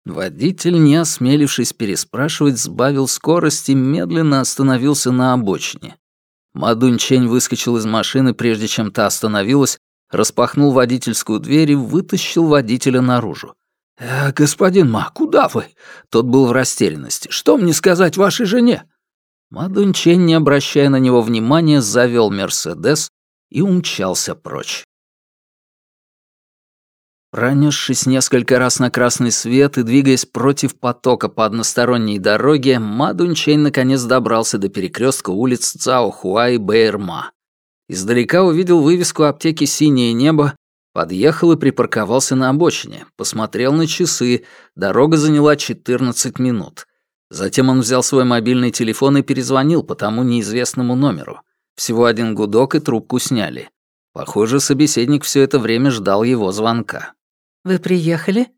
Водитель, не осмелившись переспрашивать, сбавил скорость и медленно остановился на обочине. Мадунь Чень выскочил из машины, прежде чем та остановилась, распахнул водительскую дверь и вытащил водителя наружу. «Э, «Господин Ма, куда вы?» Тот был в растерянности. «Что мне сказать вашей жене?» Мадунь Чень, не обращая на него внимания, завел «Мерседес» и умчался прочь. Пронесшись несколько раз на красный свет и двигаясь против потока по односторонней дороге, Ма Дунчейн наконец добрался до перекрестка улиц Цаохуа и Бэйрма. Издалека увидел вывеску аптеки «Синее небо», подъехал и припарковался на обочине, посмотрел на часы, дорога заняла 14 минут. Затем он взял свой мобильный телефон и перезвонил по тому неизвестному номеру. Всего один гудок и трубку сняли. Похоже, собеседник все это время ждал его звонка. «Вы приехали?»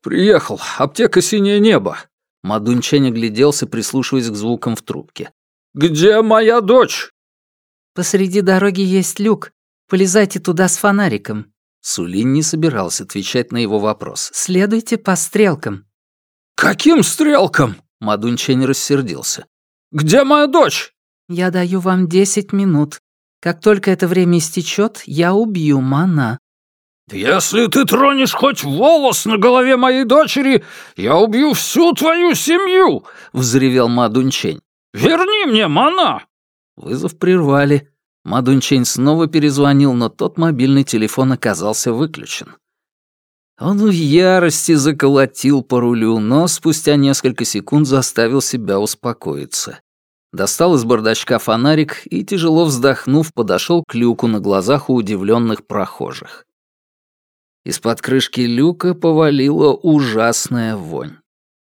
«Приехал. Аптека «Синее небо». Мадунчень огляделся, прислушиваясь к звукам в трубке. «Где моя дочь?» «Посреди дороги есть люк. Полезайте туда с фонариком». Сулин не собирался отвечать на его вопрос. «Следуйте по стрелкам». «Каким стрелкам?» Мадунчень рассердился. «Где моя дочь?» «Я даю вам десять минут. Как только это время истечет, я убью Мана». «Если ты тронешь хоть волос на голове моей дочери, я убью всю твою семью!» — взревел Мадунчень. «Верни мне Мана!» Вызов прервали. Мадунчень снова перезвонил, но тот мобильный телефон оказался выключен. Он в ярости заколотил по рулю, но спустя несколько секунд заставил себя успокоиться. Достал из бардачка фонарик и, тяжело вздохнув, подошел к люку на глазах у удивленных прохожих. Из-под крышки люка повалила ужасная вонь.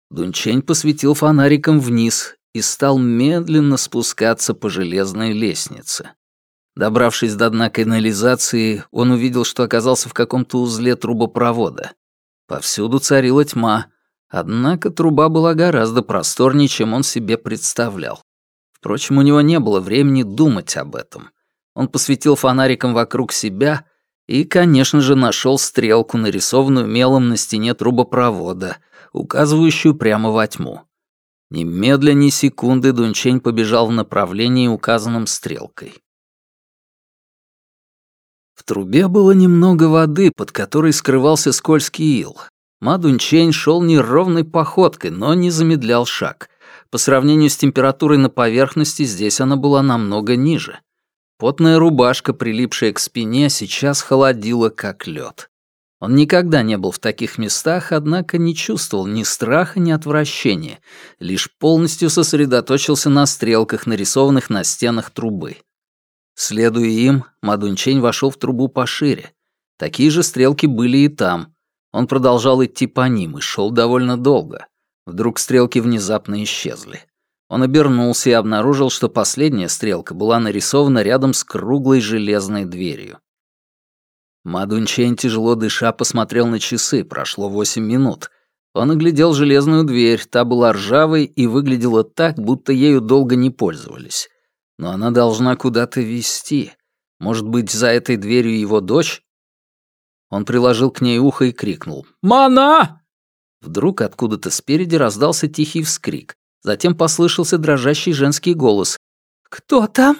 Дунчень посветил фонариком вниз и стал медленно спускаться по железной лестнице. Добравшись до дна канализации, он увидел, что оказался в каком-то узле трубопровода. Повсюду царила тьма, однако труба была гораздо просторнее, чем он себе представлял. Впрочем, у него не было времени думать об этом. Он посветил фонариком вокруг себя и, конечно же, нашел стрелку, нарисованную мелом на стене трубопровода, указывающую прямо во тьму. Немедля ни секунды Дунчень побежал в направлении, указанном стрелкой. В трубе было немного воды, под которой скрывался скользкий ил. Мадунчень шел неровной походкой, но не замедлял шаг. По сравнению с температурой на поверхности здесь она была намного ниже. Потная рубашка, прилипшая к спине, сейчас холодила, как лед. Он никогда не был в таких местах, однако не чувствовал ни страха, ни отвращения, лишь полностью сосредоточился на стрелках, нарисованных на стенах трубы. Следуя им, Мадунчень вошел в трубу пошире. Такие же стрелки были и там. Он продолжал идти по ним и шел довольно долго. Вдруг стрелки внезапно исчезли. Он обернулся и обнаружил, что последняя стрелка была нарисована рядом с круглой железной дверью. Мадунчень, тяжело дыша, посмотрел на часы, прошло восемь минут. Он оглядел железную дверь, та была ржавой и выглядела так, будто ею долго не пользовались. Но она должна куда-то вести. Может быть, за этой дверью его дочь? Он приложил к ней ухо и крикнул. «Мана!» Вдруг откуда-то спереди раздался тихий вскрик. Затем послышался дрожащий женский голос. «Кто там?»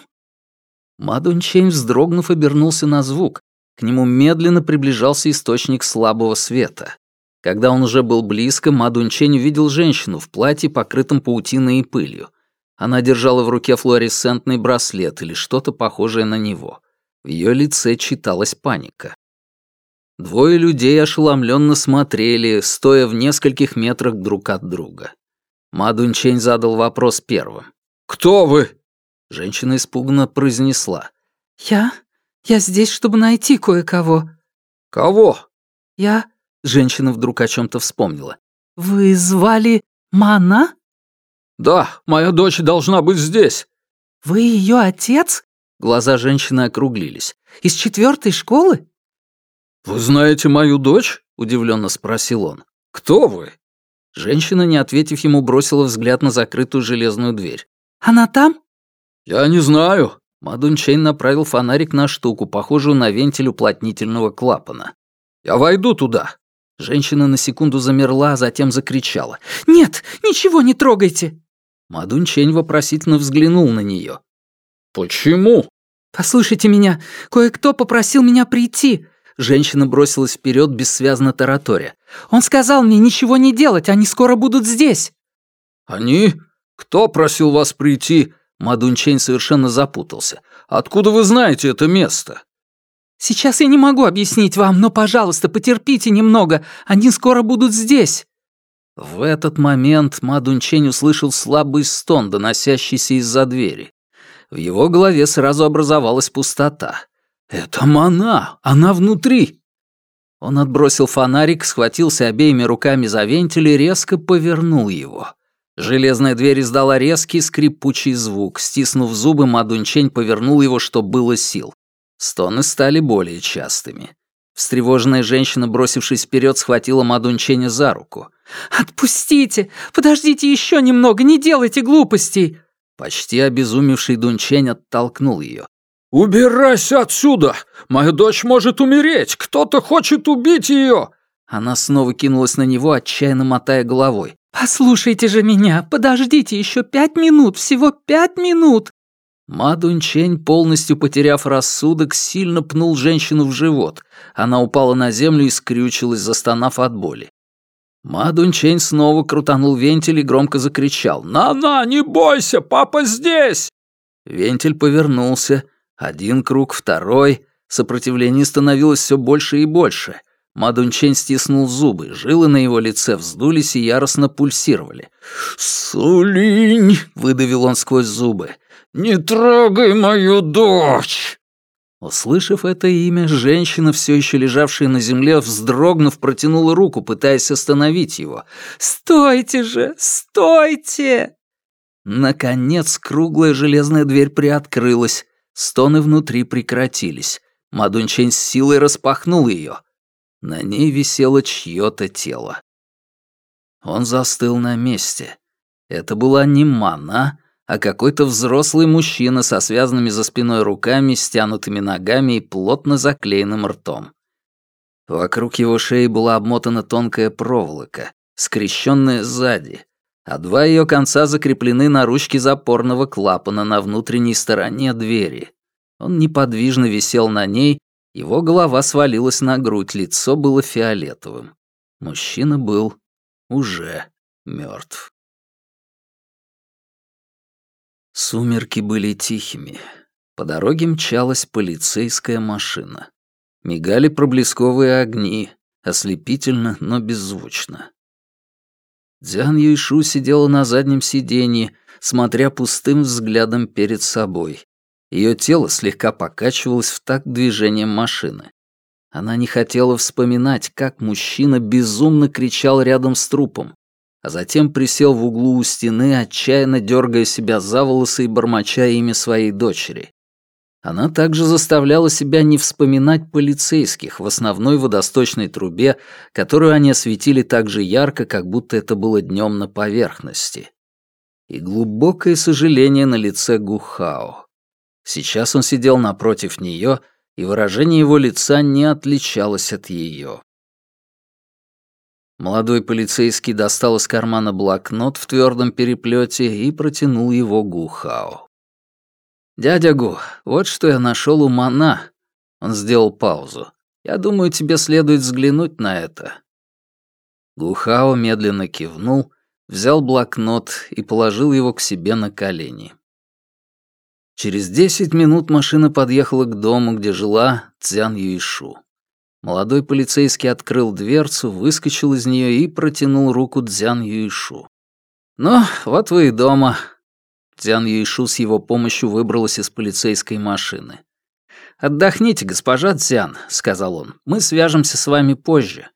Мадунчень, вздрогнув, обернулся на звук. К нему медленно приближался источник слабого света. Когда он уже был близко, Ма Дунчень увидел женщину в платье, покрытом паутиной и пылью. Она держала в руке флуоресцентный браслет или что-то похожее на него. В ее лице читалась паника. Двое людей ошеломленно смотрели, стоя в нескольких метрах друг от друга. Ма Дунчень задал вопрос первым. «Кто вы?» Женщина испуганно произнесла. «Я? Я здесь, чтобы найти кое-кого». «Кого?» «Я...» Женщина вдруг о чем то вспомнила. «Вы звали Мана?» «Да, моя дочь должна быть здесь». «Вы ее отец?» Глаза женщины округлились. «Из четвертой школы?» «Вы знаете мою дочь?» — удивленно спросил он. «Кто вы?» Женщина, не ответив ему, бросила взгляд на закрытую железную дверь. «Она там?» «Я не знаю». Мадунчейн направил фонарик на штуку, похожую на вентиль уплотнительного клапана. «Я войду туда». Женщина на секунду замерла, а затем закричала. «Нет, ничего не трогайте!» Мадунчень вопросительно взглянул на нее. «Почему?» «Послушайте меня, кое-кто попросил меня прийти». Женщина бросилась вперед, бессвязно тараторя. «Он сказал мне ничего не делать, они скоро будут здесь». «Они? Кто просил вас прийти?» Мадунчень совершенно запутался. «Откуда вы знаете это место?» «Сейчас я не могу объяснить вам, но, пожалуйста, потерпите немного, они скоро будут здесь». В этот момент Мадунчень услышал слабый стон, доносящийся из-за двери. В его голове сразу образовалась пустота. «Это Мана! Она внутри!» Он отбросил фонарик, схватился обеими руками за вентиль и резко повернул его. Железная дверь издала резкий скрипучий звук. Стиснув зубы, Мадунчень повернул его, что было сил. Стоны стали более частыми. Встревоженная женщина, бросившись вперед, схватила Мадунченя за руку. «Отпустите! Подождите еще немного, не делайте глупостей!» Почти обезумевший Дунчень оттолкнул ее. «Убирайся отсюда! Моя дочь может умереть! Кто-то хочет убить ее!» Она снова кинулась на него, отчаянно мотая головой. «Послушайте же меня! Подождите еще пять минут! Всего пять минут!» Ма Дунчень, полностью потеряв рассудок, сильно пнул женщину в живот. Она упала на землю и скрючилась, застонав от боли. Ма Дунчень снова крутанул вентиль и громко закричал. «На-на, не бойся, папа здесь!» Вентиль повернулся. Один круг, второй. Сопротивление становилось все больше и больше. Мадунчень стиснул зубы, жилы на его лице вздулись и яростно пульсировали. «Сулинь!» — выдавил он сквозь зубы. «Не трогай мою дочь!» Услышав это имя, женщина, все еще лежавшая на земле, вздрогнув, протянула руку, пытаясь остановить его. «Стойте же! Стойте!» Наконец, круглая железная дверь приоткрылась. Стоны внутри прекратились. Мадунчень с силой распахнул ее. На ней висело чье-то тело. Он застыл на месте. Это была не Мана, а какой-то взрослый мужчина со связанными за спиной руками, стянутыми ногами и плотно заклеенным ртом. Вокруг его шеи была обмотана тонкая проволока, скрещенная сзади, а два ее конца закреплены на ручке запорного клапана на внутренней стороне двери. Он неподвижно висел на ней, его голова свалилась на грудь, лицо было фиолетовым. Мужчина был уже мертв. Сумерки были тихими. По дороге мчалась полицейская машина. Мигали проблесковые огни, ослепительно, но беззвучно. Дзян Юйшу сидела на заднем сиденье, смотря пустым взглядом перед собой. Ее тело слегка покачивалось в такт движением машины. Она не хотела вспоминать, как мужчина безумно кричал рядом с трупом, а затем присел в углу у стены, отчаянно дергая себя за волосы и бормоча имя своей дочери. Она также заставляла себя не вспоминать полицейских в основной водосточной трубе, которую они осветили так же ярко, как будто это было днем на поверхности. И глубокое сожаление на лице Гухао. Сейчас он сидел напротив нее, и выражение его лица не отличалось от ее. Молодой полицейский достал из кармана блокнот в твердом переплете и протянул его Гухао. «Дядя Гу, вот что я нашел у Мана». Он сделал паузу. «Я думаю, тебе следует взглянуть на это». Гухао медленно кивнул, взял блокнот и положил его к себе на колени. Через десять минут машина подъехала к дому, где жила Цзян Юишу. Молодой полицейский открыл дверцу, выскочил из нее и протянул руку Цзян Юишу. «Ну, вот вы и дома». Цзян Юишу с его помощью выбралась из полицейской машины. «Отдохните, госпожа Цзян», — сказал он. «Мы свяжемся с вами позже».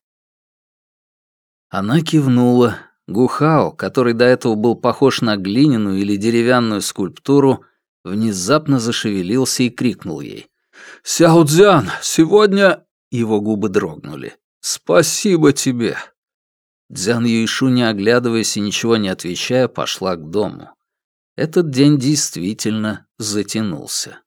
Она кивнула. Гухао, который до этого был похож на глиняную или деревянную скульптуру, внезапно зашевелился и крикнул ей. «Сяо Цзян, сегодня...» Его губы дрогнули. «Спасибо тебе!» Дзян Юйшу, не оглядываясь и ничего не отвечая, пошла к дому. Этот день действительно затянулся.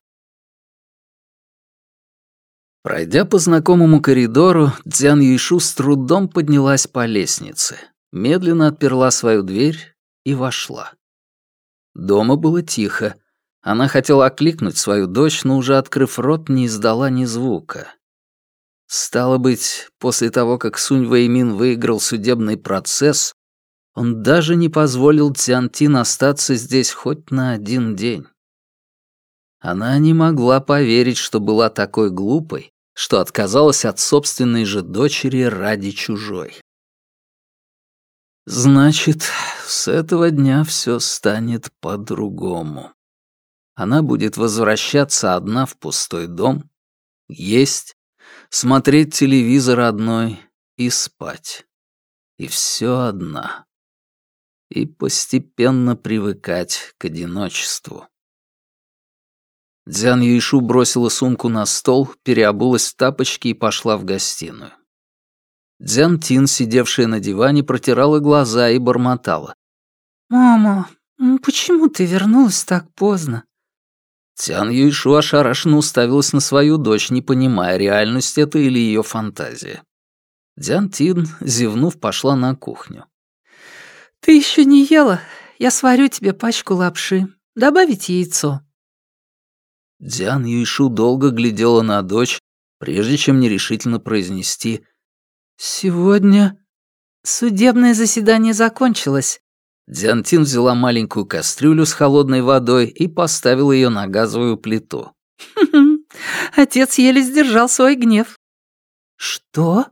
Пройдя по знакомому коридору, Дзян Юйшу с трудом поднялась по лестнице, медленно отперла свою дверь и вошла. Дома было тихо. Она хотела окликнуть свою дочь, но уже открыв рот, не издала ни звука. Стало быть, после того, как Сунь Вэймин выиграл судебный процесс, он даже не позволил Тин остаться здесь хоть на один день. Она не могла поверить, что была такой глупой, что отказалась от собственной же дочери ради чужой. Значит, с этого дня все станет по-другому. Она будет возвращаться одна в пустой дом, есть, смотреть телевизор одной и спать. И все одна. И постепенно привыкать к одиночеству. Дзян Юишу бросила сумку на стол, переобулась в тапочки и пошла в гостиную. Дзян Тин, сидевшая на диване, протирала глаза и бормотала. «Мама, почему ты вернулась так поздно?» Тян Юйшу ошарашенно уставилась на свою дочь, не понимая, реальность это или ее фантазия. Дзян Тин, зевнув, пошла на кухню. «Ты еще не ела? Я сварю тебе пачку лапши. Добавить яйцо». Дзян Юйшу долго глядела на дочь, прежде чем нерешительно произнести «Сегодня...» «Судебное заседание закончилось. Дзянтин взяла маленькую кастрюлю с холодной водой и поставила ее на газовую плиту. Отец еле сдержал свой гнев. Что?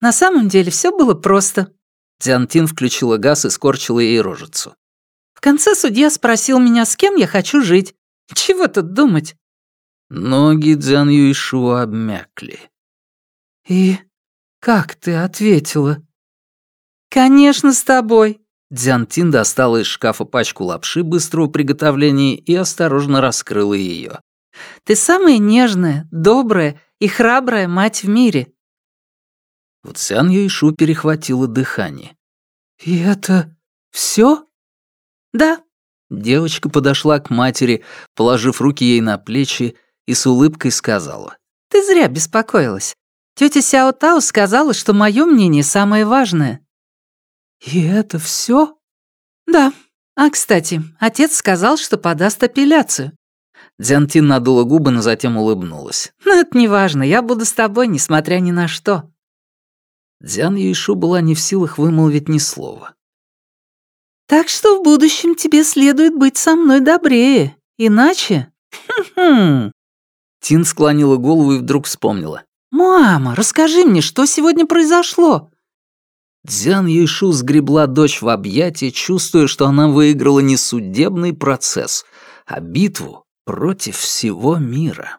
На самом деле все было просто. Дзянтин включила газ и скорчила ей рожицу. В конце судья спросил меня, с кем я хочу жить. Чего тут думать? Ноги Дзян Юишу обмякли. «И как ты ответила?» «Конечно, с тобой», Дзянтин достала из шкафа пачку лапши быстрого приготовления и осторожно раскрыла ее. «Ты самая нежная, добрая и храбрая мать в мире». У Цян Юйшу перехватило дыхание. «И это все? «Да». Девочка подошла к матери, положив руки ей на плечи, и с улыбкой сказала. «Ты зря беспокоилась. Тетя Сяо Тао сказала, что мое мнение самое важное». «И это все? «Да. А, кстати, отец сказал, что подаст апелляцию». Дзянтин надула губы, но затем улыбнулась. «Ну, это не важно. Я буду с тобой, несмотря ни на что». Дзян Юишу была не в силах вымолвить ни слова. «Так что в будущем тебе следует быть со мной добрее. Иначе...» Тин склонила голову и вдруг вспомнила. «Мама, расскажи мне, что сегодня произошло?» Дзян Юйшу сгребла дочь в объятия, чувствуя, что она выиграла не судебный процесс, а битву против всего мира.